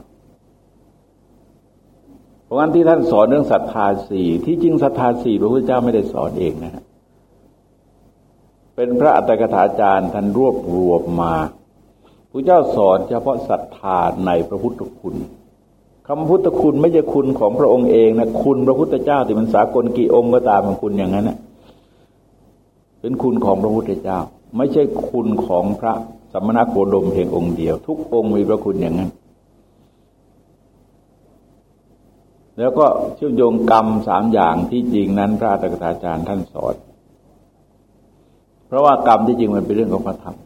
เพราะงั้นที่ท่านสอนเรื่องศรัทธาสี่ที่จริงศรัทธาสี่พระพุทธเจ้าไม่ได้สอนเองนะฮะเป็นพระอัตถกถาจารย์ท่านรวบรวมมาพระเจ้าสอนเฉพาะศรัทธาในพระพุทธคุณคำพุทธคุณไม่ใช่คุณของพระองค์เองนะคุณพระพุทธเจ้าที่มันสากลกี่องค์ก็ตามมันคุณอย่างนั้นนะ เป็นคุณของพระพุทธเจ้า ไม่ใช่คุณของพระสมณโคดมเพียงองค์เดียว ทุกองค์มีพระคุณอย่างนั้น แล้วก็เชื่อมโยงกรรมสามอย่างที่จริงนั้นพระตถาจารย์ท่านสอน เพราะว่ากรรมที่จริงมันเป็นเรื่องของพระธรรม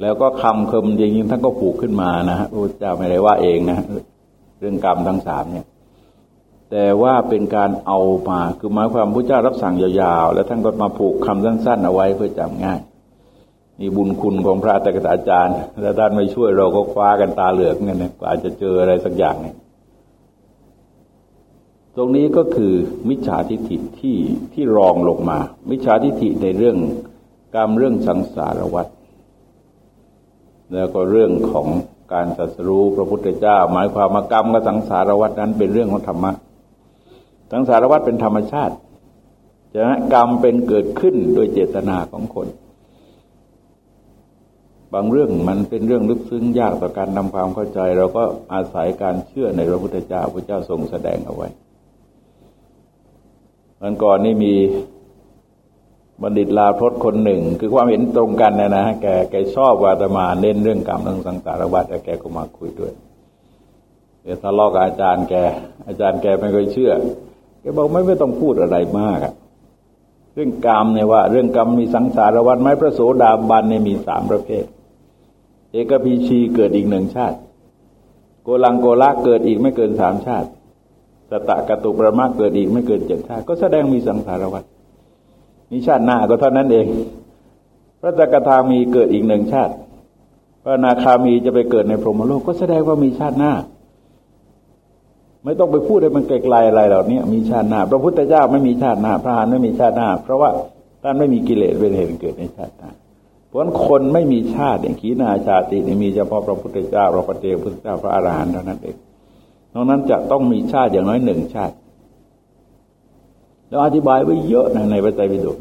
แล้วก็คำคมจริงๆท่านก็ผูกขึ้นมานะฮะพระเจ้าไม่ได้ว่าเองนะเรื่องกรรมทั้งสามเนี่ย แต่ว่าเป็นการเอามา คือหมายความพระเจ้ารับสั่งยาวๆ แล้วท่านก็มาผูกคำสั้นๆ เอาไว้เพื่อจำง่ายนี่บุญคุณของพระตถาจารย์ถ้าท่านไม่ช่วยเราก็คว้ากันตาเหลือกเงี้ยนะกว่าจะเจออะไรสักอย่างเนี่ยตรงนี้ก็คือมิจฉาทิฏฐิที่ที่รองลงมา มิจฉาทิฏฐิในเรื่องกรรมเรื่องสังสารวัฏแล้วก็เรื่องของการศัสรู้พระพุทธเจ้า หมายความมากรรมกับสังสารวัฏนั้นเป็นเรื่องของธรรมะ สังสารวัฏเป็นธรรมชาติจะกรรมเป็นเกิดขึ้นโดยเจตนาของคน บางเรื่องมันเป็นเรื่องลึกซึ้งยากต่อการทำความเข้าใจ เราก็อาศัยการเชื่อในพระพุทธเจ้าพระเจ้าทรงแสดงเอาไว้วันก่อนนี่มีบัณฑิตลาพรตคนหนึ่ง คือความเห็นตรงกันนะนะแกแกชอบวาตมาเน้นเรื่องกรรมเรื่องสังสารวัฏแต่แกก็มาคุยด้วยเดี๋ยวทะเลาะกับอาจารย์แก อาจารย์แกไม่เคยเชื่อ แกบอกไม่ไม่ต้องพูดอะไรมากอะเรื่องกรรมเนี่ยว่า เรื่องกรรมมีสังสารวัฏไหมพระโสดาบันเนี่ยมีสามประเภท เอกพีชีเกิดอีกหนึ่งชาติ โกลังโกละเกิดอีกไม่เกินสามชาติสตะกตุประมาเกิดอีกไม่เกินเจ็ดชาติ ก็แสดงมีสังสารวัฏมีชาติหน้าก็เท่านั้นเอง พระตกทามีเกิดอีกหนึ่งชาติ พระนาคามีจะไปเกิดในพรหมโลกก็แสดงว่ามีชาติหน้า ไม่ต้องไปพูดให้มันไกลๆอะไรเหล่านี้มีชาติหน้า พระพุทธเจ้าไม่มีชาติหน้า พระหานไม่มีชาติหน้า เพราะว่าท่านไม่มีกิเลสเป็นเหตุเกิดในชาติหน้าเพราะคนไม่มีชาติอย่างขีนาชาตินี่มีเฉพาะพระพุทธเจ้าพระปฏิเจพุทธเจ้าพระอรหันต์เท่านั้นเองนอกนั้นจะต้องมีชาติอย่างน้อยหนึ่งชาติแล้วอธิบายไว้เยอะนะในพระไตรปิฎก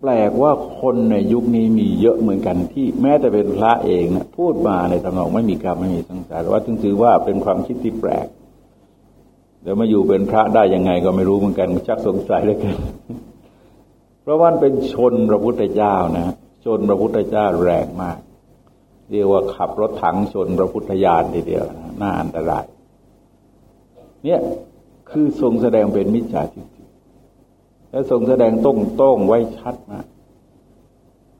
แปลกว่าคนในยุคนี้มีเยอะเหมือนกันที่แม้แต่เป็นพระเองนะพูดมาในตำนองไม่มีกรรมไม่มีสังสารว่าจึงถือว่าเป็นความคิดที่แปลก ดี๋ยวมาอยู่เป็นพระได้ยังไงก็ไม่รู้เหมือนกันชักสงสัยเลยกันเพราะว่าเป็นชนพระพุทธเจ้านะชนพระพุทธเจ้าแรงมาก เรียกว่าขับรถถังชนพระพุทธญาณทีเดียวนะน่าอันตราย เนี่ยคือทรงแสดงเป็นมิจฉาทิฏฐิและทรงแสดงต้งต้งไว้ชัดมาก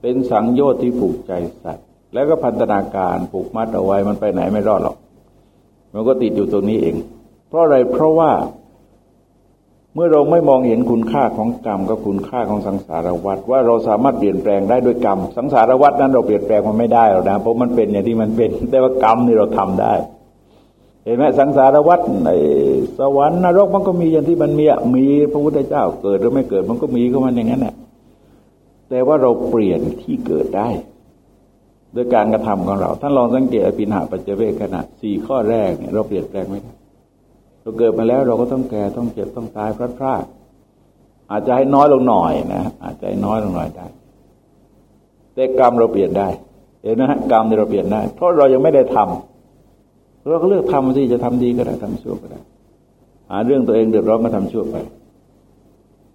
เป็นสังโยชน์ที่ผูกใจสัตว์ แล้วก็พันธนาการผูกมัดเอาไว้มันไปไหนไม่รอดหรอก มันก็ติดอยู่ตรงนี้เอง เพราะอะไรเพราะว่าเมื่อเราไม่มองเห็นคุณค่าของกรรมกับคุณค่าของสังสารวัฏว่าเราสามารถเปลี่ยนแปลงได้ด้วยกรรม สังสารวัฏนั้นเราเปลี่ยนแปลงมันไม่ได้หรอกนะเพราะมันเป็นอย่างที่มันเป็นแต่ว่ากรรมนี่เราทำได้เห็นไหมสังสารวัฏในสวรรค์นรกมันก็มีอย่างที่มันมีมีพระพุทธเจ้าเกิดหรือไม่เกิดมันก็มีก็มันอย่างนั้นแหละแต่ว่าเราเปลี่ยนที่เกิดได้โดยการกระทำของเรา ท่านลองสังเกตอภินาปัจเจเวขณะสี่ข้อแรกเนี่ยเราเปลี่ยนแปลงไม่ได้ เราเกิดมาแล้วเราก็ต้องแก่ต้องเจ็บต้องตายพลาดพลาดอาจจะให้น้อยลงหน่อยนะอาจจะให้น้อยลงหน่อยได้ แต่กรรมเราเปลี่ยนได้เห็นนะฮะกรรมที่เราเปลี่ยนได้ เพราะเรายังไม่ได้ทำเราก็เลือกทำที่จะทำดีก็ได้ทำชั่วก็ได้หาเรื่องตัวเองเดือดร้อนก็ทำชั่วไป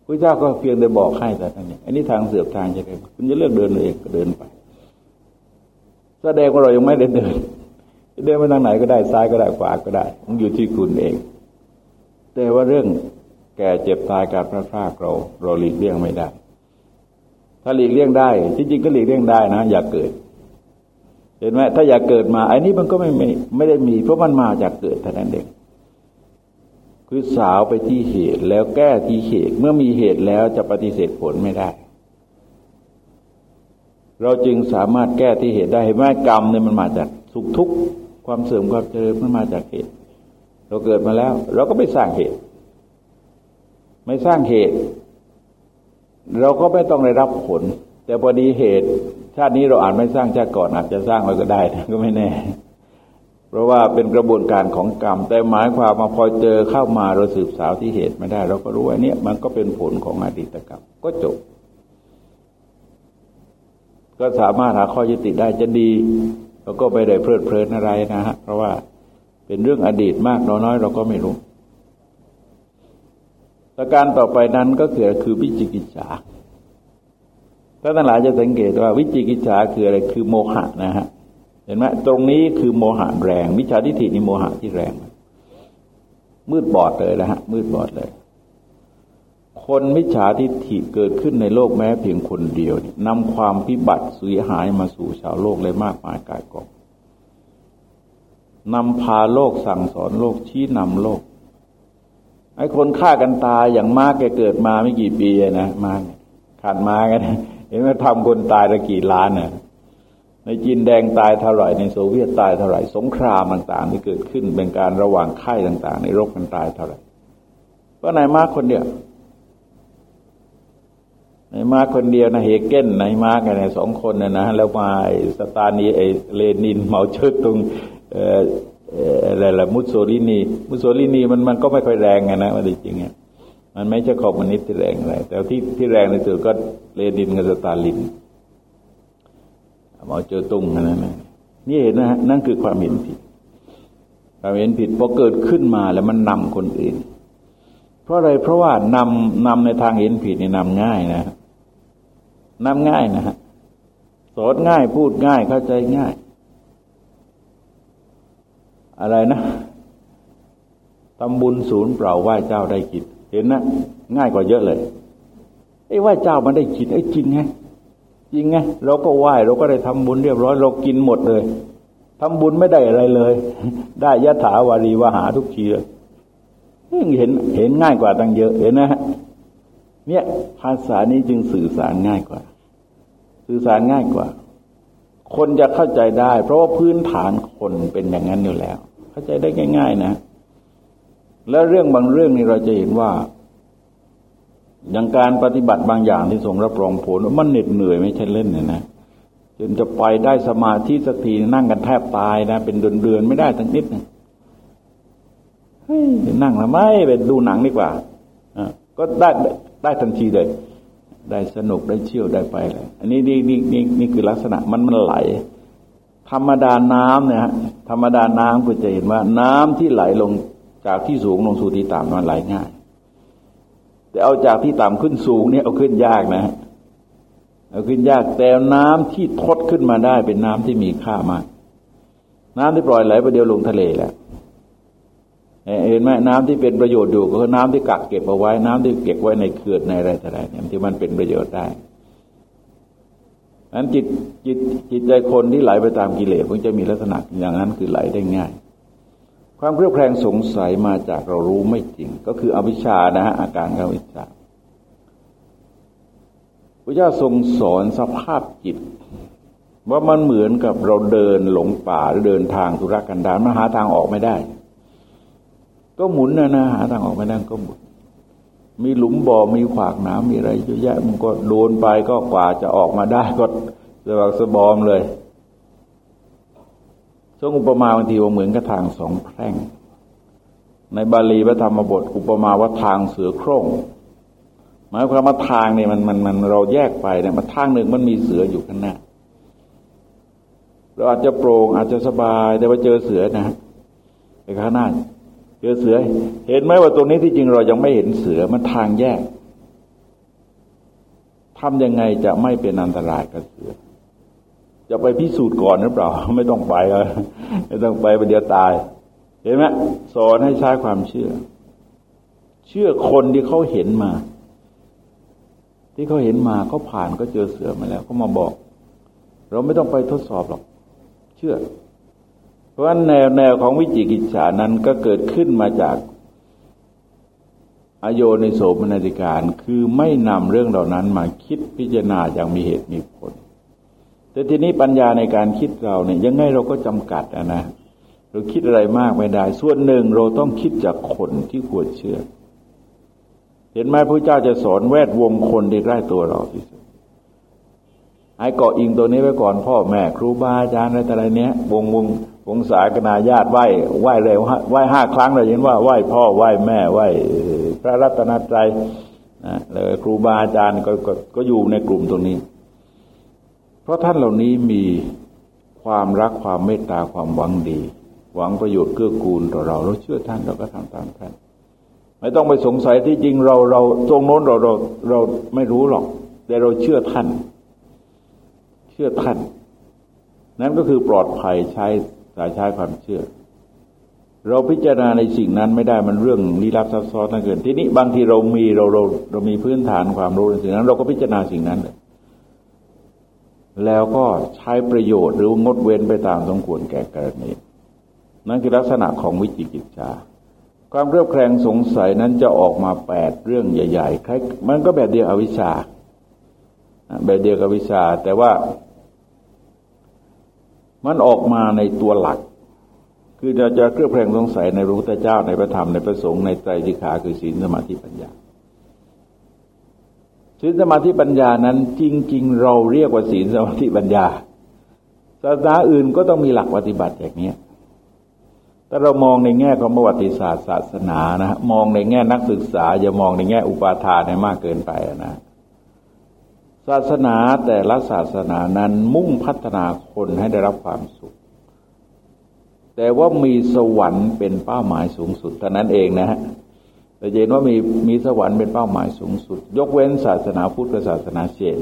พระเจ้าก็เพียงแต่บอกให้แต่ท่านนี้อันนี้ทางเสือบทางจะเป็นคุณจะเลือกเดินเองก็เดินไปแสดงว่าเรายังไม่ได้เดินเดินไปทางไหนก็ได้ซ้ายก็ได้ขวาก็ได้มันอยู่ที่คุณเอง แต่ว่าเรื่องแก่เจ็บตายการพลาดพลาดเราเราหลีกเลี่ยงไม่ได้ ถ้าหลีกเลี่ยงได้จริงๆก็หลีกเลี่ยงได้นะ อย่าเกิด เห็นไหมถ้าอยากเกิดมาไอ้นี้มันก็ไม่ไม่ไม่ได้มี เพราะมันมาจากเกิดเท่านั้นเองคือสาวไปที่เหตุแล้วแก้ที่เหตุเมื่อมีเหตุแล้วจะปฏิเสธผลไม่ได้ เราจึงสามารถแก้ที่เหตุได้เห็นไหมกรรมเนี่ยมันมาจากสุขทุกข์ความเสื่อมความเจริญมันมาจากเหตุ เราเกิดมาแล้ว เราก็ไม่สร้างเหตุ ไม่สร้างเหตุ เราก็ไม่ต้องได้รับผล แต่พอดีเหตุ ชาตินี้เราอาจไม่สร้างชาติก่อนอาจจะสร้างไว้ก็ได้ก็ไม่แน่ เพราะว่าเป็นกระบวนการของกรรม แต่หมายความมาพอเจอเข้ามาเราสืบสาวที่เหตุไม่ได้ เราก็รู้ว่าเนี่ยมันก็เป็นผลของอดีตกรรมก็จบ ก็สามารถหาข้อยุติได้จะดีเราก็ไปได้เพลิดเพลินอะไรนะฮะเพราะว่า เป็นเรื่องอดีตมากน้อยเราก็ไม่รู้ประการต่อไปนั้นก็คือคือวิจิกิจฉาถ้าท่านหลายจะสังเกตว่าวิจิกิจฉาคืออะไรคือโมหะนะฮะเห็นไหมตรงนี้คือโมหะแรงวิชาทิฏฐินี่โมหะที่แรง มืดบอดเลยนะฮะมืดบอดเลย คนมิจฉาทิฏฐิเกิดขึ้นในโลกแม้เพียงคนเดียวนำความพิบัติเสียหายมาสู่ชาวโลกเลยมากมายกายกอง นำพาโลกสั่งสอนโลกชี้นำโลก ไอ้คนฆ่ากันตายอย่างมากแกเกิดมาไม่กี่ปีนะมาขาดมากันเห็นไหมทำคนตายละกี่ล้านเน่ะในจีนแดงตายเท่าไหร่ในโซเวียตตายเท่าไหร่สงครามต่างๆที่เกิดขึ้นเป็นการระหว่างค่ายต่าง ๆ ในรบกันตายเท่าไหร่ก็นายมากคนเดียวนายมากคนเดียวนะเฮเกนนายมาร์กนสองคนนะนะแล้วมาสตาลินไอ้เลนินเหมาเจ๋อตุง อะไรละมุสโซลินี มุสโซลินีมันมันก็ไม่ค่อยแรงไงนะมันจริงๆมันไม่ใช่คอมมิวนิสต์ที่แรงอะไรแต่ที่ที่แรงในสุดก็เลนินกับสตาลินเหมาเจ๋อตุงนั่นนะนี่เห็นนะฮะนั่นคือความเห็นผิดความเห็นผิดพอเกิดขึ้นมาแล้วมันนำคนอื่น เพราะอะไรเพราะว่านำนำในทางเห็นผิดนี่นำง่ายนะนำง่ายนะฮะสอนง่ายพูดง่ายเข้าใจง่าย อะไรนะทำบุญศูนย์เปล่าไหว้เจ้าได้กิจเห็นนะง่ายกว่าเยอะเลยไอ้ไหว้เจ้ามันได้กิจไอ้จริงไงจริงไงเราก็ไหว้เราก็ได้ทำบุญเรียบร้อย เรากินหมดเลยทำบุญไม่ได้อะไรเลย ได้ยะถาวารีวหาทุกทีเลยเห็นเห็นง่ายกว่าตั้งเยอะเห็นนะฮะเนี่ยภาษานี้จึงสื่อสารง่ายกว่า สื่อสารง่ายกว่า คนจะเข้าใจได้ เพราะว่าพื้นฐานคนเป็นอย่างนั้นอยู่แล้ว เข้าใจได้ง่าย ๆ นะ แล้วเรื่องบางเรื่องนี้เราจะเห็นว่า อย่างการปฏิบัติบางอย่างที่ทรงรับรองผลมันเหน็ดเหนื่อยไม่ใช่เล่นเนี่ยนะจนจะไปได้สมาธิสักทีนั่งกันแทบตายนะ เป็นเดือนเดือนไม่ได้ทั้งนิดนึงนั่งแล้วไม่ไปดูหนังดีกว่าก็ได้ได้ทันทีเลยได้สนุกได้เชี่ยวได้ไปเลยอันนี้นี่นี่นี่นี่คือลักษณะมันมันไหล ธรรมดาน้ำเนี่ยฮะธรรมดาน้ำก็จะเห็นว่า น้ำที่ไหลลงจากที่สูงลงสู่ที่ต่ำมันไหลง่าย แต่เอาจากที่ต่ำขึ้นสูงเนี่ยเอาขึ้นยากนะเอาขึ้นยากแต่น้ำที่ทดขึ้นมาได้เป็นน้ำที่มีค่ามาก น้ำที่ปล่อยไหลไปเดียวลงทะเลแหล้วเห็นไหมน้ำที่เป็นประโยชน์อยู่ก็คือน้ำที่กักเก็บเอาไว้น้ำที่เก็บไว้ในเขื่อนในอะไรต่ออะไรเนี่ยที่มันเป็นประโยชน์ได้ นั้นจิตจิตจิตใจคนที่ไหลไปตามกิเลสมันจะมีลักษณะอย่างนั้นคือไหลได้ง่าย ความเครียดแคลงสงสัยมาจากเรารู้ไม่จริง ก็คืออวิชชานะฮะอาการของอวิชชาพระเจ้าทรงสอนสภาพจิต ว่ามันเหมือนกับเราเดินหลงป่าหรือเดินทางธุรกันดารมาหาทางออกไม่ได้ ก็หมุนนะนะหาทางออกไม่ได้ก็หมุน มีหลุมบ่อมีขวากน้ำมีอะไรเยอะแยะมันก็โดนไปก็กว่าจะออกมาได้ก็สะบักสะบอมเลยทรงอุปมาบางทีว่าเหมือนกับทางสองแพร่ง ในบาลีพระธรรมบท อุปมาว่าทางเสือโคร่งหมายความว่าทางเนี่ยมันมันมันเราแยกไปเนี่ยมันทางหนึ่งมันมีเสืออยู่ข้างหน้าเราอาจจะโปร่งอาจจะสบายแต่ว่าเจอเสือนะไปข้างหน้า เจอเสือ เห็นไหมว่าตรงนี้ที่จริงเรายังไม่เห็นเสือมันทางแยกทำยังไงจะไม่เป็นอันตรายกับเสือ จะไปพิสูจน์ก่อนหรือเปล่า ไม่ต้องไปเลยไม่ต้องไปไปเดียวตาย เห็นไหมสอนให้ใช้ความเชื่อ เชื่อคนที่เขาเห็นมา ที่เขาเห็นมาเขาผ่านก็เจอเสือมาแล้วเขามาบอก เราไม่ต้องไปทดสอบหรอก เชื่อ ราะว่าแนวแนวของวิจิกิจฉานั้นก็เกิดขึ้นมาจากอโยในโสมนาติการคือไม่นำเรื่องเหล่านั้นมาคิดพิจารณาอย่างมีเหตุมีผล แต่ทีนี้ปัญญาในการคิดเราเนี่ยยังไงเราก็จำกัดนะนะเราคิดอะไรมากไม่ได้ ส่วนหนึ่งเราต้องคิดจากคนที่ควรเชื่อ เห็นไหมพระเจ้าจะสอนแวดวงคนที่ใกล้ตัวเราที่ส ให้เกาะอิงตัวนี้ไว้ก่อนพ่อแม่ ครูบาอาจารย์อะไรต่อะไรเนี้ยวงวงวงศากนาญาติไหว้ไหว้เลยไหว้ห้าครั้งเราเห็นว่าไหว้พ่อไหว้แม่ไหว้พระรัตนตรัยนะแล้วครูบาอาจารย์ก็ก็ก็อยู่ในกลุ่มตรงนี้ เพราะท่านเหล่านี้มีความรักความเมตตาความหวังดี หวังประโยชน์เกื้อกูลต่อเราเราเชื่อท่านเราก็ทำตามท่านไม่ต้องไปสงสัยที่จริงเราเราตรงโน้นเราเราเราไม่รู้หรอก แต่เราเชื่อท่าน ชื่อท่าน นั่นก็คือปลอดภัยใช้สายใช้ความเชื่อ เราพิจารณาในสิ่งนั้นไม่ได้มันเรื่องลี้ลับซับซ้อนนั่นเกินทีนี้บางทีเรามีเราเราเรามีพื้นฐานความรู้ในสิ่งนั้น เราก็พิจารณาสิ่งนั้นเลยแล้วก็ใช้ประโยชน์หรืองดเว้นไปตามสมควรแก่กรณีนั่นคือลักษณะของวิจิกิจชา ความเรียบแคลงสงสัยนั้นจะออกมาแปดเรื่องใหญ่ๆคล้ายมันก็แบบเดียวอวิชชาแบบเดียวกับวิชา แต่ว่า มันออกมาในตัวหลัก คือจะจะเครือบแคลงสงสัยในพระพุทธเจ้าในพระธรรมในพระสงฆ์ในใจจิขาคือศีลสมาธิปัญญาศีลสมาธิปัญญานั้นจริง ๆ เราเรียกว่าศีลสมาธิปัญญาศาสนาอื่นก็ต้องมีหลักปฏิบัติอย่างนี้ถ้าเรามองในแง่ของประวัติศาสตร์ศาสนานะมองในแง่นักศึกษาอย่ามองในแง่อุปาทานให้มากเกินไปนะ ศาสนาแต่ละศาสนานั้นมุ่งพัฒนาคนให้ได้รับความสุข แต่ว่ามีสวรรค์เป็นเป้าหมายสูงสุดเท่านั้นเองนะฮะแต่เห็นว่ามีมีสวรรค์เป็นเป้าหมายสูงสุด ยกเว้นศาสนาพุทธศาสนาเชน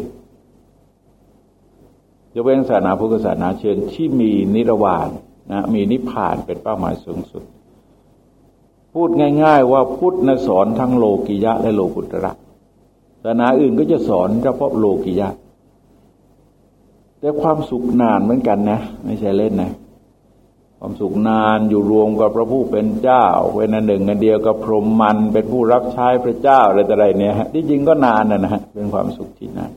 ยกเว้นศาสนาพุทธศาสนาเชนที่มีนิรวานนะมีนิพพานเป็นเป้าหมายสูงสุด พูดง่าย ๆ ว่าพุทธนสอนทั้งโลกิยะและโลกุตระ ศาสนาอื่นก็จะสอนเฉพาะโลกิยะ แต่ความสุขนานเหมือนกันนะ ไม่ใช่เล่นนะ ความสุขนานอยู่รวมกับพระผู้เป็นเจ้า เป็นอันหนึ่งอันเดียวกับพรหมมัน เป็นผู้รับใช้พระเจ้าอะไรต่ออะไรเนี่ยฮะที่จริงก็นานนะนะฮะเป็นความสุขที่นาน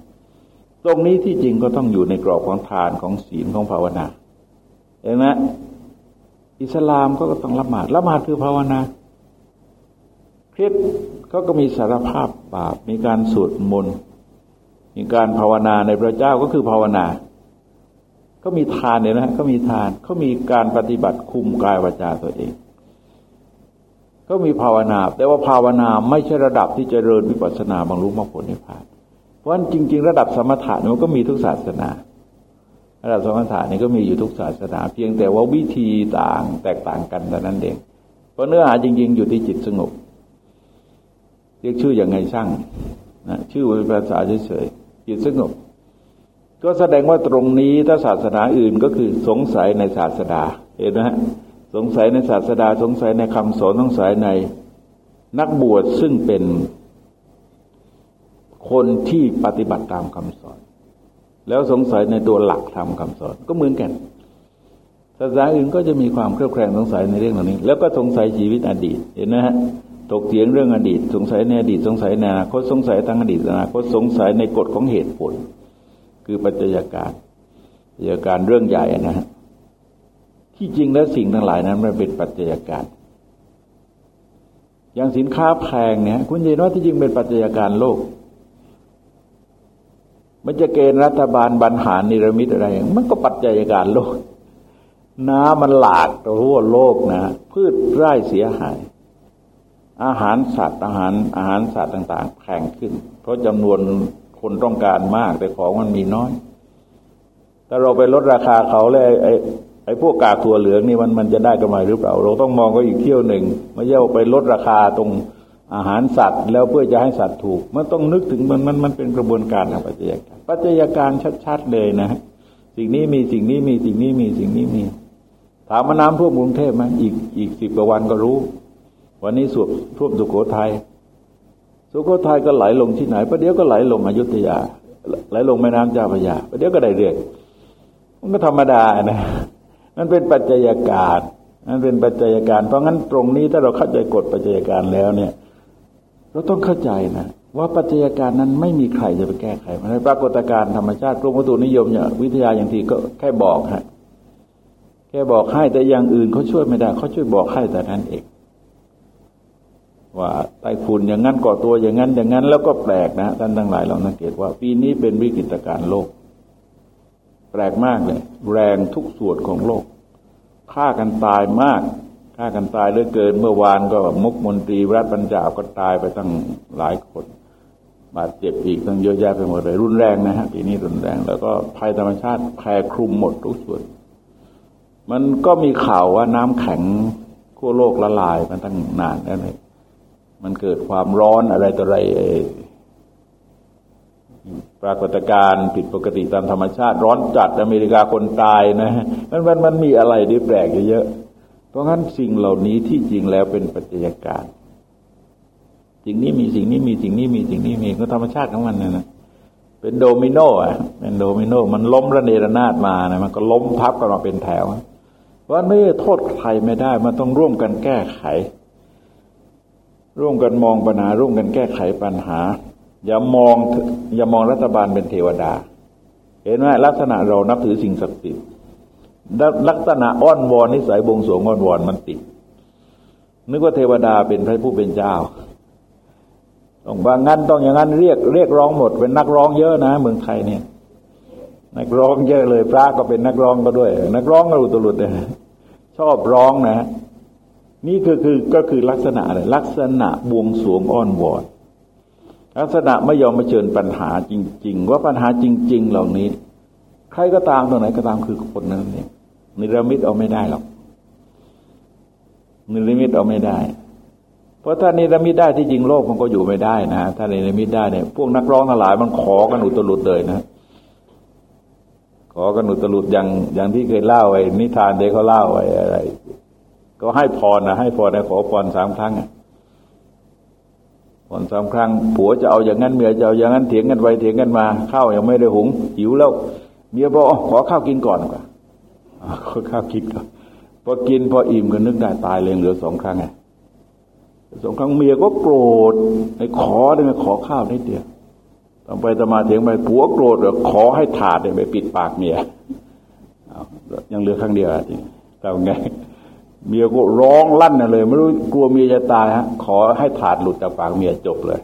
ตรงนี้ที่จริงก็ต้องอยู่ในกรอบของทานของศีลของภาวนาเห็นไหมอิสลามก็ต้องละหมาดละหมาดคือภาวนาคริส เขาก็มีสารภาพบาป มีการสวดมนต์ มีการภาวนาในพระเจ้าก็คือภาวนา ก็มีทานเนี่ยนะก็มีทานเขามีการปฏิบัติคุมกายวาจาตัวเอง ก็มีภาวนา แต่ว่าภาวนาไม่ใช่ระดับที่จเจริญวิปัสสนาบรรลุมรรคผลนิพพาน เพราะฉะนั้นจริง ๆ ระดับสมถะมันก็มีทุกศาสนาระดับสมถะนี่ก็มีอยู่ทุกศาสนา เพียงแต่ว่าวิธีต่างแตกต่างกันแต่นั้นเอง เพราะเนื้อหาจริง ๆ อยู่ที่จิตสงบ เรียกชื่ออย่างไงช่างนะชื่อเป็นภาษาเฉยๆจิตสงบก็แสดงว่าตรงนี้ถ้าศาสนาอื่นก็คือสงสัยในศาสดาเห็นไหมสงสัยในศาสดาสงสัยในคำสอนสงสัยในนักบวชซึ่งเป็นคนที่ปฏิบัติตามคำสอน แล้วสงสัยในตัวหลักธรรมคาสอนก็เหมือนกันศาสนาอื่นก็จะมีความเครือบแคลงสงสัยในเรื่องเหล่านี้ แล้วก็สงสัยชีวิตอดีตเห็นไหมฮะ ตกเถียงเรื่องอดีต สงสัยในอดีตสงสัยในอนาคตสงสัยทั้งอดีตอนาคตสงสัยในกฎของเหตุผล คือปัจจัยการปัจจัยการเรื่องใหญ่นะฮะที่จริงแล้วสิ่งทั้งหลายนั้นมันเป็นปัจจัยการอย่างสินค้าแพงเนี่ยคุณเห็นว่าที่จริงเป็นปัจจัยการโลก มันจะเกณฑ์รัฐบาลบรรหารนิรมิตอะไร มันก็ปัจจัยการโลก น้ำมันหลากทั่วโลกนะ พืชไร่เสียหาย อาหารสัตว์อาหารอาหารสัตว์ต่าง ๆแพงขึ้น เพราะจำนวนคนต้องการมากแต่ของมันมีน้อยถ้าเราไปลดราคาเขาเลยไอ้ไอ้พวกกากถั่วเหลืองนี่มันมันจะได้กำไรหรือเปล่า เราต้องมองก็อีกเที่ยวหนึ่งไม่ใช่ไปลดราคาตรงอาหารสัตว์ แล้วเพื่อจะให้สัตว์ถูก มันต้องนึกถึงมันมันมันเป็นกระบวนการทางปัจจัยการปัจจัยการชัดๆเลยนะสิ่งนี้มีสิ่งนี้มีสิ่งนี้มีสิ่งนี้มี ถามมาน้ำท่วมกรุงเทพไหมอีกอีกสิบกว่าวันก็รู้ วันนี้สวบท่วมสุโขทัยสุโขทัยก็ไหลลงที่ไหนประเดี๋ยวก็ไหลลงอยุธยา ไหลลงแม่น้ำเจ้าพระยาประเดี๋ยวก็ได้เรื่อยมันก็ธรรมดานะนั่นเป็นปัจจัยการนั่นเป็นปัจจัยการเพราะงั้นตรงนี้ถ้าเราเข้าใจกฎปัจจัยการแล้วเนี่ย เราต้องเข้าใจนะว่าปัจจัยการนั้นไม่มีใครจะไปแก้ไขมันปรากฏการณ์ธรรมชาติกรมวัตถุนิยมเนี่ยวิทยาอย่างที่ก็แค่บอกฮะแค่บอกให้แต่อย่างอื่นเขาช่วยไม่ได้เขาช่วยบอกให้แต่นั้นเอง ว่าไต้ฝุ่นอย่างนั้นก่อตัวอย่างนั้น อย่างนั้น แล้วก็แปลกนะท่านทั้งหลายลองสังเกตว่า ปีนี้เป็นวิกฤตการณ์โลก แปลกมากเลยแรงทุกส่วนของโลกฆ่ากันตายมากฆ่ากันตายเหลือเกินเมื่อวานก็มุกมนตรีรัฐบรรจาก็ตายไปตั้งหลายคนบาดเจ็บอีกตั้งเยอะแยะไปหมดเลยรุนแรงนะฮะปีนี้รุนแรง แล้วก็ภัยธรรมชาติแผ่คลุมหมดทุกส่วน มันก็มีข่าวว่าน้ำแข็งขั้วโลกละลายมาตั้งนานแล้วเลย มันเกิดความร้อนอะไรต่ออะไรปรากฏการณ์ผิดปกติตามธรรมชาติ ร้อนจัดอเมริกาคนตายนะมันมันมันมีอะไรที่แปลกเยอะเพราะงั้นสิ่งเหล่านี้ที่จริงแล้วเป็นปัจจัยการสิ่งนี้มีสิ่งนี้มีสิ่งนี้มีสิ่งนี้มีก็ธรรมชาติของมันนะนะเป็นโดมิโนอะเป็นโดมิโนมันล้มระเนระนาดมานะมันก็ล้มทับกันมาเป็นแถวเพราะนี่โทษใครไม่ได้ มันต้องร่วมกันแก้ไข ร่วมกันมองปัญหาร่วมกันแก้ไขปัญหา อย่ามองอย่ามองรัฐบาลเป็นเทวดา เห็นไหมลักษณะเรานับถือสิ่งศักดิ์สิทธิ์ลักษณะอ้อนวอนนิสัยบงสวงอ้อนวอนมันติด นึกว่าเทวดาเป็นพระผู้เป็นเจ้า ต้องบางงั้นต้องอย่างนั้นเรียกเรียกร้องหมด เป็นนักร้องเยอะนะเมืองไทยเนี่ย นักร้องเยอะเลย พระก็เป็นนักร้องก็ด้วย นักร้องก็รุตรุดเลยชอบร้องนะ นี่คือคือก็คือลักษณะอะไรลักษณะบวงสวงอ้อนวอนลักษณะไม่ยอมมาเชิญปัญหาจริง ๆ ว่าปัญหาจริง ๆ เหล่านี้ ใครก็ตามตรงไหนก็ตามคือคนนั้นเนี่ยนิรมิตเอาไม่ได้หรอกนิรมิตเอาไม่ได้ เพราะถ้านิรมิตได้ที่จริงโลกมันก็อยู่ไม่ได้นะถ้านิรมิตได้เนี่ยพวกนักร้องทั้งหลายมันขอกันอุตลุดเลยนะขอกันอุตลุดอย่างอย่างที่เคยเล่าไว้นิทานเด็กเขาเล่าไว้อะไร ก็ให้พรนะให้พรนะขอพรสามครั้งอะคนสามครั้ง ผัวจะเอาอย่างนั้นเมียจะเอาอย่างนั้นเถียงกันไปเถียงกันมาข้าวยังไม่ได้หุงหิวแล้ว เมียบอกขอข้าวกินก่อนก่าขอข้าวกินก่อนพอกินพออิ่มก็นึกได้ตายเลยเหลือสองครั้งไงสองครั้งเมียก็โกรธไอ้ขอได้ไหมขอข้าวนิดเดียวต้องไปตมาเถียงไปผัวโกรธเอขอให้ถาดไปปิดปากเมียยังเหลือครั้งเดียวจริงทำไง เมียก็ร้องลั่นเลย ไม่รู้กลัวเมียจะตายฮะ ขอให้ถาดหลุดจากปากเมียจบเลย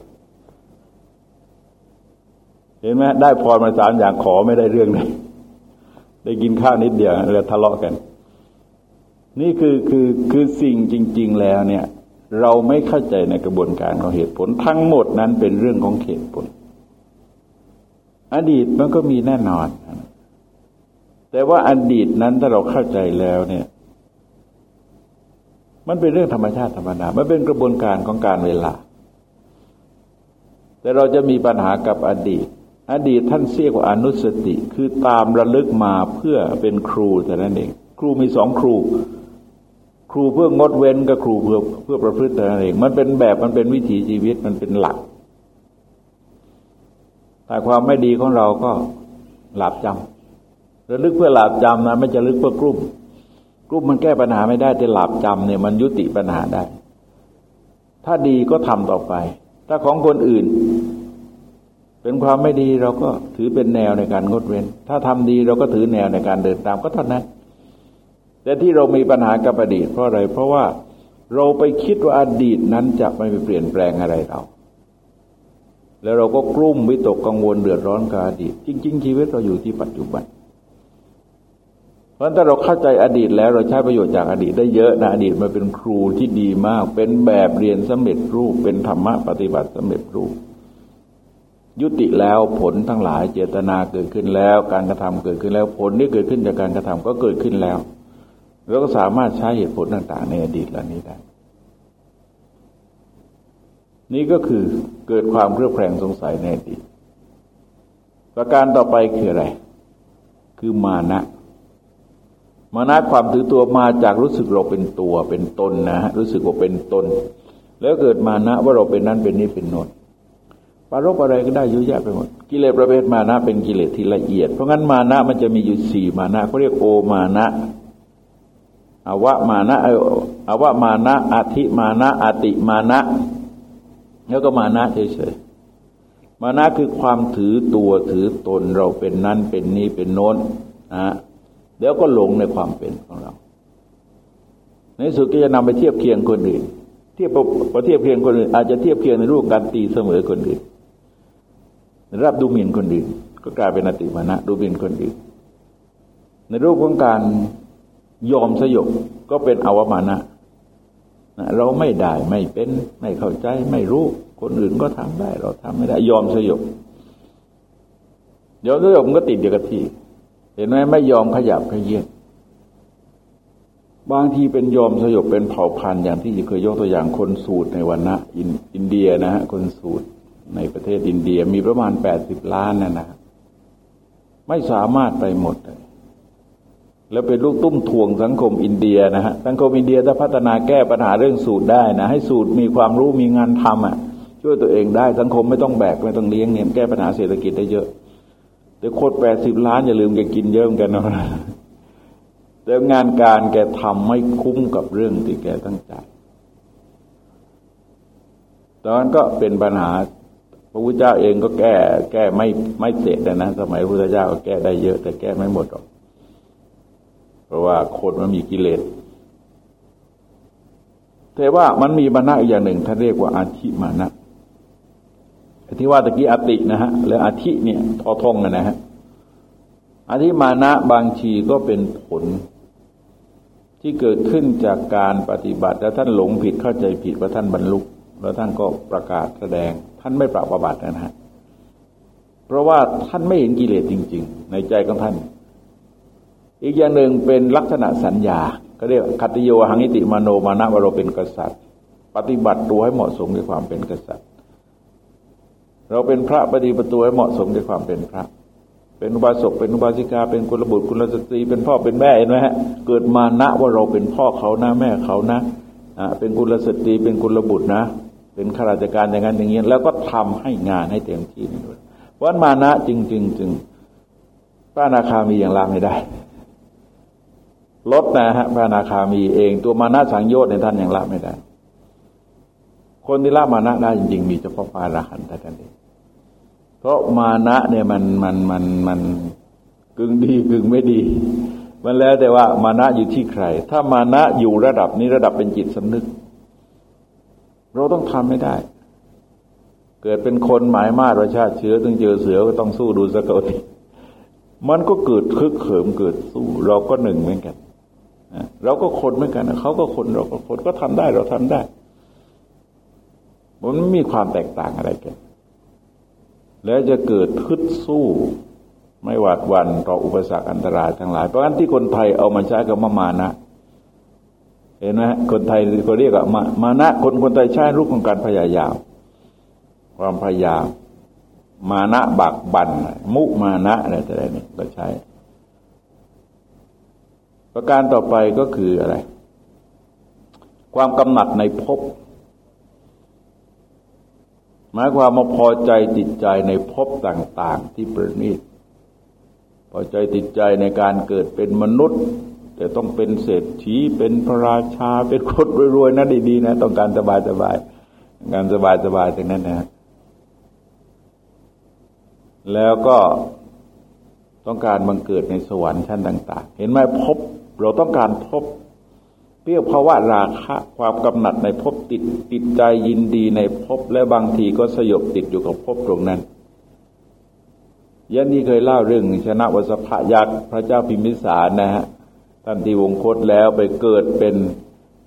เห็นไหมได้พรมาสามอย่างขอไม่ได้เรื่องเลยได้กินข้าวนิดเดียวแล้วทะเลาะกัน นี่คือคือคือสิ่งจริง ๆ แล้วเนี่ย เราไม่เข้าใจในกระบวนการของเหตุผล ทั้งหมดนั้นเป็นเรื่องของเหตุผล อดีตมันก็มีแน่นอน แต่ว่าอดีตนั้นถ้าเราเข้าใจแล้วเนี่ย มันเป็นเรื่องธรรมชาติธรรมดามันเป็นกระบวนการของการเวลา แต่เราจะมีปัญหากับอดีต อดีตท่านเรียกว่าอนุสติ คือตามระลึกมาเพื่อเป็นครูแต่นั้นเอง ครูมีสองครู ครูเพื่องดเว้นกับครูเพื่อเพื่อประพฤติแต่นั้นเอง มันเป็นแบบมันเป็นวิถีชีวิตมันเป็นหลัก แต่ความไม่ดีของเราก็หลับจำระลึกเพื่อหลับจำนะไม่จะลึกเพื่อกลุ่ม กลุ่มมันแก้ปัญหาไม่ได้แต่หลับจำเนี่ยมันยุติปัญหาได้ ถ้าดีก็ทำต่อไป ถ้าของคนอื่น เป็นความไม่ดีเราก็ถือเป็นแนวในการงดเว้น ถ้าทำดีเราก็ถือแนวในการเดินตามก็เท่านั้น แต่ที่เรามีปัญหากับอดีตเพราะอะไร เพราะว่าเราไปคิดว่าอดีตนั้นจะไม่ไปเปลี่ยนแปลงอะไรเราแล้วเราก็กลุ้มวิตกกังวลเดือดร้อนกับอดีต จริง ๆ ชีวิตเราอยู่ที่ปัจจุบัน เพราะถ้าเราเข้าใจอดีตแล้วเราใช้ประโยชน์จากอดีตได้เยอะนะอดีตมันเป็นครูที่ดีมาก เป็นแบบเรียนสำเร็จรูป เป็นธรรมะปฏิบัติสำเร็จรูป ยุติแล้วผลทั้งหลายเจตนาเกิดขึ้นแล้ว การกระทำเกิดขึ้นแล้วผลที่เกิดขึ้นจากการกระทำก็เกิดขึ้นแล้วเราก็สามารถใช้เหตุผลต่าง ๆ ในอดีตเหล่านี้ได้ นี่ก็คือเกิดความเครือบแคลงสงสัยในอดีตประการต่อไปคืออะไร คือมานะ มานะความถือตัวมาจากรู้สึกเราเป็นตัวเป็นตนนะฮะรู้สึกว่าเป็นตน แล้วเกิดมานะว่าเราเป็นนั้นเป็นนี้เป็นโนนปารบอะไรก็ได้เยุ่ยแยะไปหมดกิเลสประเภทมานะเป็นกิเลสที่ละเอียด เพราะงั้นมานะมันจะมีอยู่สี่มานะเขาเรียกโอมานะอวะมานะอวะมานะอธิมานะอติมานะ แล้วก็มานะเฉยๆมานะคือความถือตัวถือตนเราเป็นนั้นเป็นนี้เป็นโน้นนะ เดี๋ยวก็หลงในความเป็นของเรา ในสุดก็จะนำไปเทียบเคียงคนอื่น เทียบพอเทียบเคียงคนอื่น อาจจะเทียบเคียงในรูปการตีเสมอคนอื่น รับดูหมิ่นคนอื่น ก็กลายเป็นอติมานะดูหมิ่นคนอื่น ในรูปของการยอมสยบก็เป็นอวมานะเราไม่ได้ไม่เป็นไม่เข้าใจไม่รู้คนอื่นก็ทำได้ เราทำไม่ได้ ยอมสยบยอมสยบมันก็ติดเดียวกับที่ เห็นไหมไม่ยอมขยับขยื่นบางทีเป็นยอมสยบเป็นเผ่าพันธุ์อย่างที่เคยยกตัวอย่างคนสูตรในวันนะอินอินเดียนะฮะคนสูตรในประเทศอินเดียมีประมาณแปดสิบล้านนะนะไม่สามารถไปหมดเลยแล้วเป็นลูกตุ้มทวงสังคมอินเดียนะฮะสังคมอินเดียถ้าพัฒนาแก้ปัญหาเรื่องสูตรได้นะให้สูตรมีความรู้มีงานทำอะ ช่วยตัวเองได้สังคมไม่ต้องแบกไม่ต้องเลี้ยงเนี่ยแก้ปัญหาเศรษฐกิจได้เยอะ แต่โคตรแปดสิบล้านอย่าลืมแกกินเยอะเหมือนกันนะแต่งานการแกทำไม่คุ้มกับเรื่องที่แกตั้งใจตอนนั้นก็เป็นปัญหาพระพุทธเจ้าเองก็แก้ แก้ไม่ไม่เสร็จนะ สมัยพระพุทธเจ้าก็แก้ได้เยอะ แต่แก้ไม่หมดหรอก เพราะว่าคนมันมีกิเลสแต่ว่ามันมีมานะอีกอย่างหนึ่งท่านเรียกว่าอาชิมานะ ที่ว่าตะกี้อตินะฮะแล้วอธิเนี่ยทอทงนะฮะอธิมานะบางทีก็เป็นผล ที่เกิดขึ้นจากการปฏิบัติ แล้วท่านหลงผิดเข้าใจผิดว่าท่านบรรลุแล้วท่านก็ประกาศแสดง ท่านไม่ปราบบัตินะฮะเพราะว่าท่านไม่เห็นกิเลสจริง ๆ ในใจของท่าน อีกอย่างหนึ่งเป็นลักษณะสัญญา ก็เรียกคติโยหังอิติมโนมานะว่าเราเป็นกษัตริย์ ปฏิบัติตัวให้เหมาะสมกับความเป็นกษัตริย์ เราเป็นพระปฏิปตัวให้เหมาะสมในความเป็นพระ เป็นอุบาสกเป็นอุบาสิกา เป็นกุลบุตรกุลสตรี เป็นพ่อเป็นแม่เห็นไหมฮะเกิดมาณว่าเราเป็นพ่อเขานะแม่เขานะอ่าเป็นกุลสตรี เป็นกุลบุตรนะ เป็นข้าราชการอย่างนั้นอย่างนี้แล้วก็ทำให้งานให้เต็มที่นี่ด้วยวันมานะจริงๆจึงพระนาคามีอย่างละไม่ได้ลดนะฮะพระนาคามีเอง ตัวมานะสังโยชน์ในท่านอย่างละไม่ได้ คนที่ละมานะได้จริงๆมีเฉพาะพระอรหันต์เท่านั้นเอง เพราะมานะเนี่ยมันมันมันมันกึ่งดีกึ่งไม่ดี มันแล้วแต่ว่ามานะอยู่ที่ใคร ถ้ามานะอยู่ระดับนี้ระดับเป็นจิตสำนึก เราต้องทำไม่ได้ เกิดเป็นคนหมายมาตรชาติเชื้อต้องเจอเสือก็ต้องสู้ดูสกติมันก็เกิดคึกเขิมเกิดสู้ เราก็หนึ่งเหมือนกันเราก็คนเหมือนกันเขาก็คนเราก็คนก็ทำได้เราทำได้ มันไม่มีความแตกต่างอะไรกัน แล้วจะเกิดทึดสู้ ไม่หวาดวันต่ออุปสรรคอันตรายทั้งหลาย เพราะฉะนั้นที่คนไทยเอามาใช้กับมามานะ เห็นไหมคนไทยเขาเรียกว่ามามานะ คนคนไทยใช้รูปของการพยายาม ความพยายาม มานะบักบันมุมานะอะไรแต่ไรนี่ก็ใช้ ประการต่อไปก็คืออะไร ความกำหนัดในภพ หมายความมาพอใจติดใจในภพต่าง ๆ ที่ประณีตพอใจติดใจในการเกิดเป็นมนุษย์ แต่ต้องเป็นเศรษฐีเป็นพระราชาเป็นคนรวยๆนะดีๆนะต้องการสบายสบายการสบายสบายตรงนั้นนะแล้วก็ต้องการบังเกิดในสวรรค์ชั้นต่าง ๆ เห็นไหมพบเราต้องการพบ เรียกภาวะราคะความกำหนัดในภพติดติดใจยินดีในภพและบางทีก็สยบติดอยู่กับภพตรงนั้นยันนี้เคยเล่าเรื่องชนะวสภายักษ์พระเจ้าพิมพิสารนะฮะท่านที่วงคตแล้วไปเกิดเป็น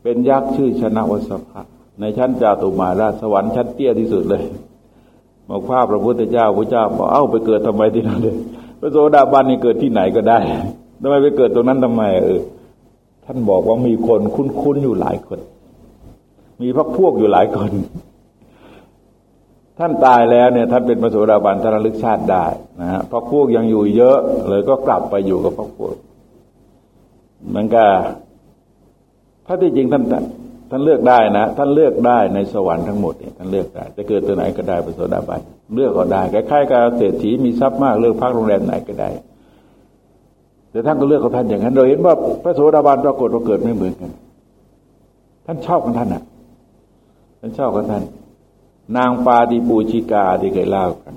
เป็นยักษ์ชื่อชนะวสภะในชั้นจาตุมาราสวรรค์ชั้นเตี้ยที่สุดเลยมาคว้าพระพุทธเจ้าพระเจ้าบอกเอ้าไปเกิดทำไมที่นั่นเลยพระโสดาบันนี่เกิดที่ไหนก็ได้ทำไมไปเกิดตรงนั้นทำไมเออานบอกว่ามีคนคุ้นๆอยู่หลายคน มีพักพวกอยู่หลายคน ท่านตายแล้วเนี่ยท่านเป็นพระโสดาบันท่านรลึกชาติได้นะฮะพระพวกยังอยู่เยอะเลยก็กลับไปอยู่กับพระพวกมันก็ถ้าที่จริงท่านท่านเลือกได้นะท่านเลือกได้ในสวรรค์ทั้งหมดเนี่ยท่านเลือกได้จะเกิดตัวไหนก็ได้พระโสดาบันเลือกก็ได้คล้ายๆกับเศรษฐีมีทรัพย์มากเลือกพักโรงแรมไหนก็ได้ แต่ท่านก็เลือกของท่านอย่างนั้นเราเห็นว่าพระโสดาบันปรากฏว่าเกิดไม่เหมือนกัน ท่านชอบของท่านอะ ท่านชอบของท่าน นางปาดิปูชิกาที่เคยเล่ากัน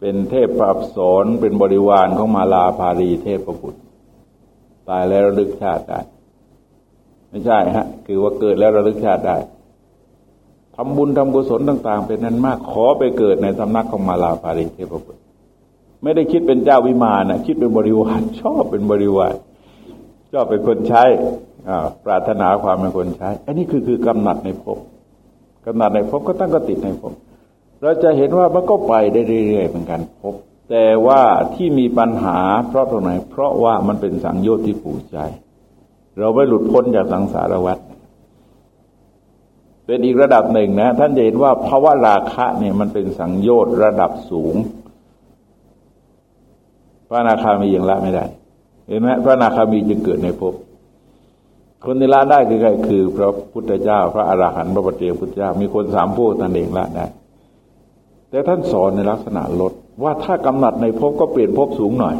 เป็นเทพปรับสอนเป็นบริวารของมาลาภารีเทพประพุทธตายแล้วระลึกชาติได้ ไม่ใช่ฮะ คือว่าเกิดแล้วระลึกชาติได้ทำบุญทำกุศลต่าง ๆ เป็นนั้นมากขอไปเกิดในสำนักของมาลาภารีเทพประพุทธ ไม่ได้คิดเป็นเจ้าวิมานนะคิดเป็นบริวารชอบเป็นบริวารชอบเป็นคนใช้ปรารถนาความเป็นคนใช้ อันนี้คือคือกำหนัดในภพกำหนัดในภพก็ตั้งก็ติดในภพเราจะเห็นว่ามันก็ไปได้เรื่อยๆเหมือนกันภพแต่ว่าที่มีปัญหาเพราะตรงไหน เพราะว่ามันเป็นสังโยชน์ที่ผูกใจ เราไม่หลุดพ้นจากสังสารวัฏเป็นอีกระดับหนึ่งนะ ท่านจะเห็นว่าภาวะราคะเนี่ยมันเป็นสังโยชน์ระดับสูง ระนาคามีย่างละไม่ได้ เห็นไหมพระนาคามีจึงเกิดในภพคนที่ละได้คือใครคือพระพุทธเจ้า พระอรหันต์พระปฏิเจกพุทธเจ้า มีคนสามพวกนั่นเองละได้แต่ท่านสอนในลักษณะลดว่าถ้ากำหนัดในภพก็เปลี่ยนภพสูงหน่อย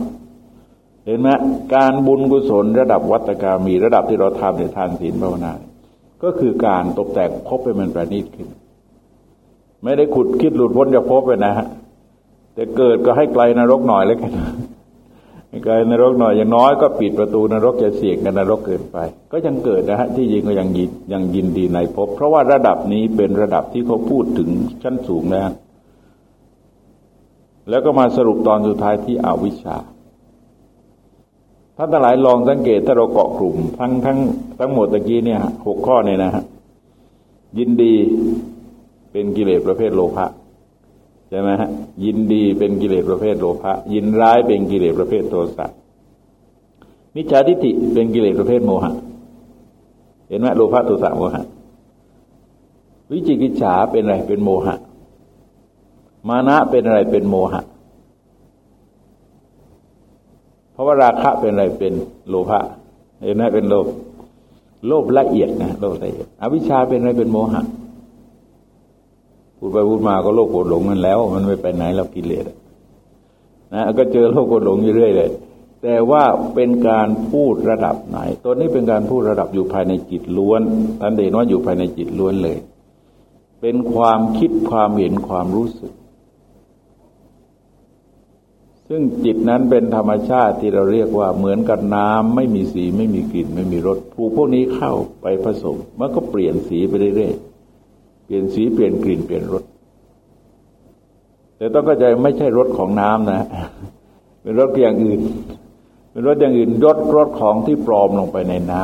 เห็นไหมการบุญกุศลระดับวัตกามีระดับที่เราทำในทานศีลภาวนา ก็คือการตกแต่งภพให้มันประณีตขึ้น ไม่ได้ขุดคิดหลุดพ้นจากภพไปนะฮะแต่เกิดก็ให้ไกลนรกหน่อยแล้วกัน ไกลนรกหน่อยอย่างน้อยก็ปิดประตูนรกจะเสี่ยงกันนรกเกินไป ก็ยังเกิดนะฮะที่ยิงก็ยังยินยังยินดีในภพเพราะว่าระดับนี้เป็นระดับที่เขาพูดถึงชั้นสูงนะแล้วก็มาสรุปตอนสุดท้ายที่อวิชชาท่านทั้งหลายลองสังเกตถ้าเราเกาะกลุ่ม ทั้งทั้งทั้งหมดตะกี้เนี่ยหกข้อเนี่ยนะฮะยินดีเป็นกิเลสประเภทโลภะ ใช่ไหมฮะยินดีเป็นกิเลสประเภทโลภะยินร้ายเป็นกิเลสประเภทโทสะมิจฉาทิฏฐิเป็นกิเลสประเภทโมหะ เห็นไหมโลภะโทสะโมหะ วิจิกิจฉาเป็นอะไรเป็นโมหะ มานะเป็นอะไรเป็นโมหะเพราะว่าราคะเป็นอะไรเป็นโลภะเห็นไหมเป็นโลภโลภละเอียดนะโลภละเอียดอวิชชาเป็นอะไรเป็นโมหะ พูดไปพูดมาก็โลกโกรธหลงมันแล้ว มันไม่ไปไหนเรากิเลสนะก็เจอโลกโกรธหลงอยู่เรื่อยเลย แต่ว่าเป็นการพูดระดับไหน ตัวนี้เป็นการพูดระดับอยู่ภายในจิตล้วนท่านเดนว่าอยู่ภายในจิตล้วนเลย เป็นความคิดความเห็นความรู้สึก ซึ่งจิตนั้นเป็นธรรมชาติที่เราเรียกว่าเหมือนกับน้ำไม่มีสีไม่มีกลิ่น ไม่มีรสผูกพวกนี้เข้าไปผสมมันก็เปลี่ยนสีไปเรื่อยๆ ลี่ยนสีเปลี่ยนกลิ่นเปลี่ยนรสแต่ต้องเข้าใจไม่ใช่รสของน้ำนะ เป็นรสอย่างอื่น เป็นรสอย่างอื่นรสรสของที่ปลอมลงไปในน้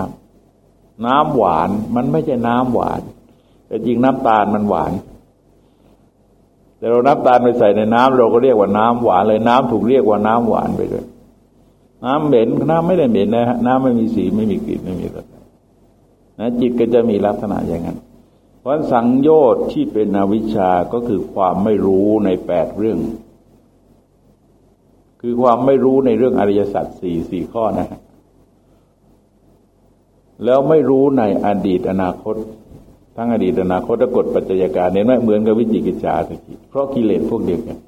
ำน้ำหวานมันไม่ใช่น้ำหวาน แต่จริงน้ำตาลมันหวาน แต่เราน้ำตาลไปใส่ในน้ำเราก็เรียกว่าน้ำหวานเลยน้ำถูกเรียกว่าน้ำหวานไปเลยน้ำเหม็นน้ำไม่ได้เหม็นนะฮะน้ำไม่มีสีไม่มีกลิ่นไม่มีรสนะจิตก็จะมีลักษณะอย่างนั้น ราะสังโยชน์ที่เป็นอวิชชาก็คือความไม่รู้ในแปดเรื่อง คือความไม่รู้ในเรื่องอริยสัจสี่สี่ข้อนะฮะแล้วไม่รู้ในอดีตอนาคต ทั้งอดีตอนาคตและกฎปัจจัยการเนี่ยไม่เหมือนกับวิจิกิจฉาสกิเพราะกิเลสพวกเดียวกัน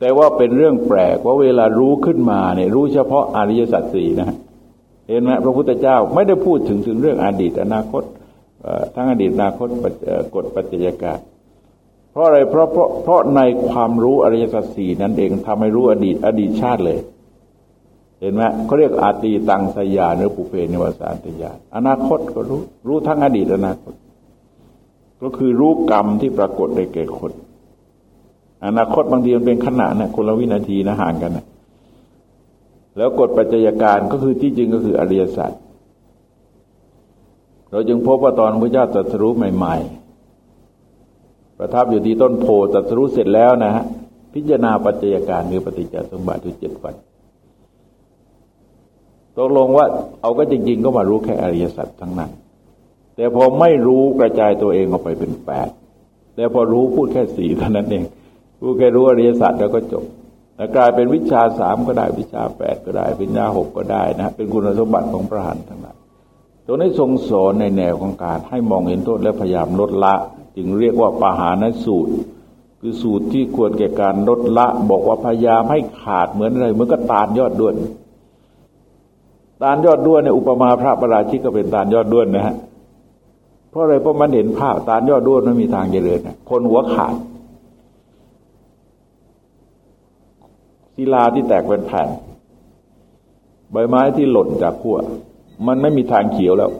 แต่ว่าเป็นเรื่องแปลกว่าเวลารู้ขึ้นมาเนี่ยรู้เฉพาะอริยสัจสี่นะเห็นไหมพระพุทธเจ้าไม่ได้พูดถึงถึงเรื่องอดีตอนาคต ทั้งอดีตอนาคตกฎปัจจัยการเพราะอะไรเพราะเพราะเพราะในความรู้อริยสัจสี่นั้นเองทำให้รู้อดีตอดีตชาติเลย เห็นไหมเขาเรียกอาตีตังสยาหรือปุเพนิวสานตยานอนาคตก็รู้ รู้ทั้งอดีตอนาคต ก็คือรู้กรรมที่ปรากฏในแก่คน อนาคตบางทีมันเป็นขณะนะคนละวินาทีนะห่างกันนะแล้วกฎปัจจัยการก็คือที่จริงก็คืออริยสัจ เราจึงพบว่าตอนพระเจ้าตรัสรู้ใหม่ ๆ ประทับอยู่ที่ต้นโพตรัสรู้เสร็จแล้วนะฮะพิจารณาปัจจัยการคือปฏิจจสมบัติที่เจ็ดวันตกลงว่าเอาก็จริง ๆ ก็มารู้แค่อริยสัจทั้งนั้น แต่พอไม่รู้กระจายตัวเองออกไปเป็นแปดแต่พอรู้พูดแค่สี่เท่านั้นเองผู้แค่รู้อริยสัจแล้วก็จบแล้วกลายเป็นวิชาสามก็ได้วิชาแปดก็ได้วิญญาหกก็ได้นะเป็นคุณสมบัติของพระหันทั้งนั้น ตรงนี้ทรงสอนในแนวของการให้มองเห็นโทษและพยายามลดละ จึงเรียกว่าปาหานสูตร คือสูตรที่ควรแก่การลดละ บอกว่าพยายามให้ขาดเหมือนอะไรเหมือนกับตาลยอดด้วนตาลยอดด้วนเนี่ยอุปมาพระประราชิกก็เป็นตาลยอดด้วนนะฮะเพราะอะไรเพราะมันเห็นภาพตาลยอดด้วนไม่มีทางเจริญคนหัวขาดศิลาที่แตกเป็นแผ่นใบไม้ที่หล่นจากขั้ว มันไม่มีทางเขียวแล้ว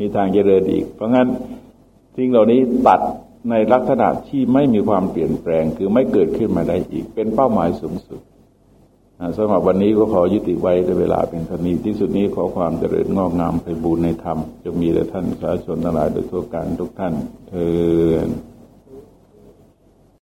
มีทางเจริญอีก เพราะงั้นสิ่งเหล่านี้ตัดในลักษณะที่ไม่มีความเปลี่ยนแปลง คือไม่เกิดขึ้นมาได้อีก เป็นเป้าหมายสูงสุดสำหรับวันนี้ก็ขอยุติไว้ในเวลาเป็นเท่านี้ที่สุดนี้ขอความเจริญงอกงามไปบูรณนธรรมจะมีแต่ท่านสาชนทั้งหลายโดยทั่วกันทุกท่านเทอ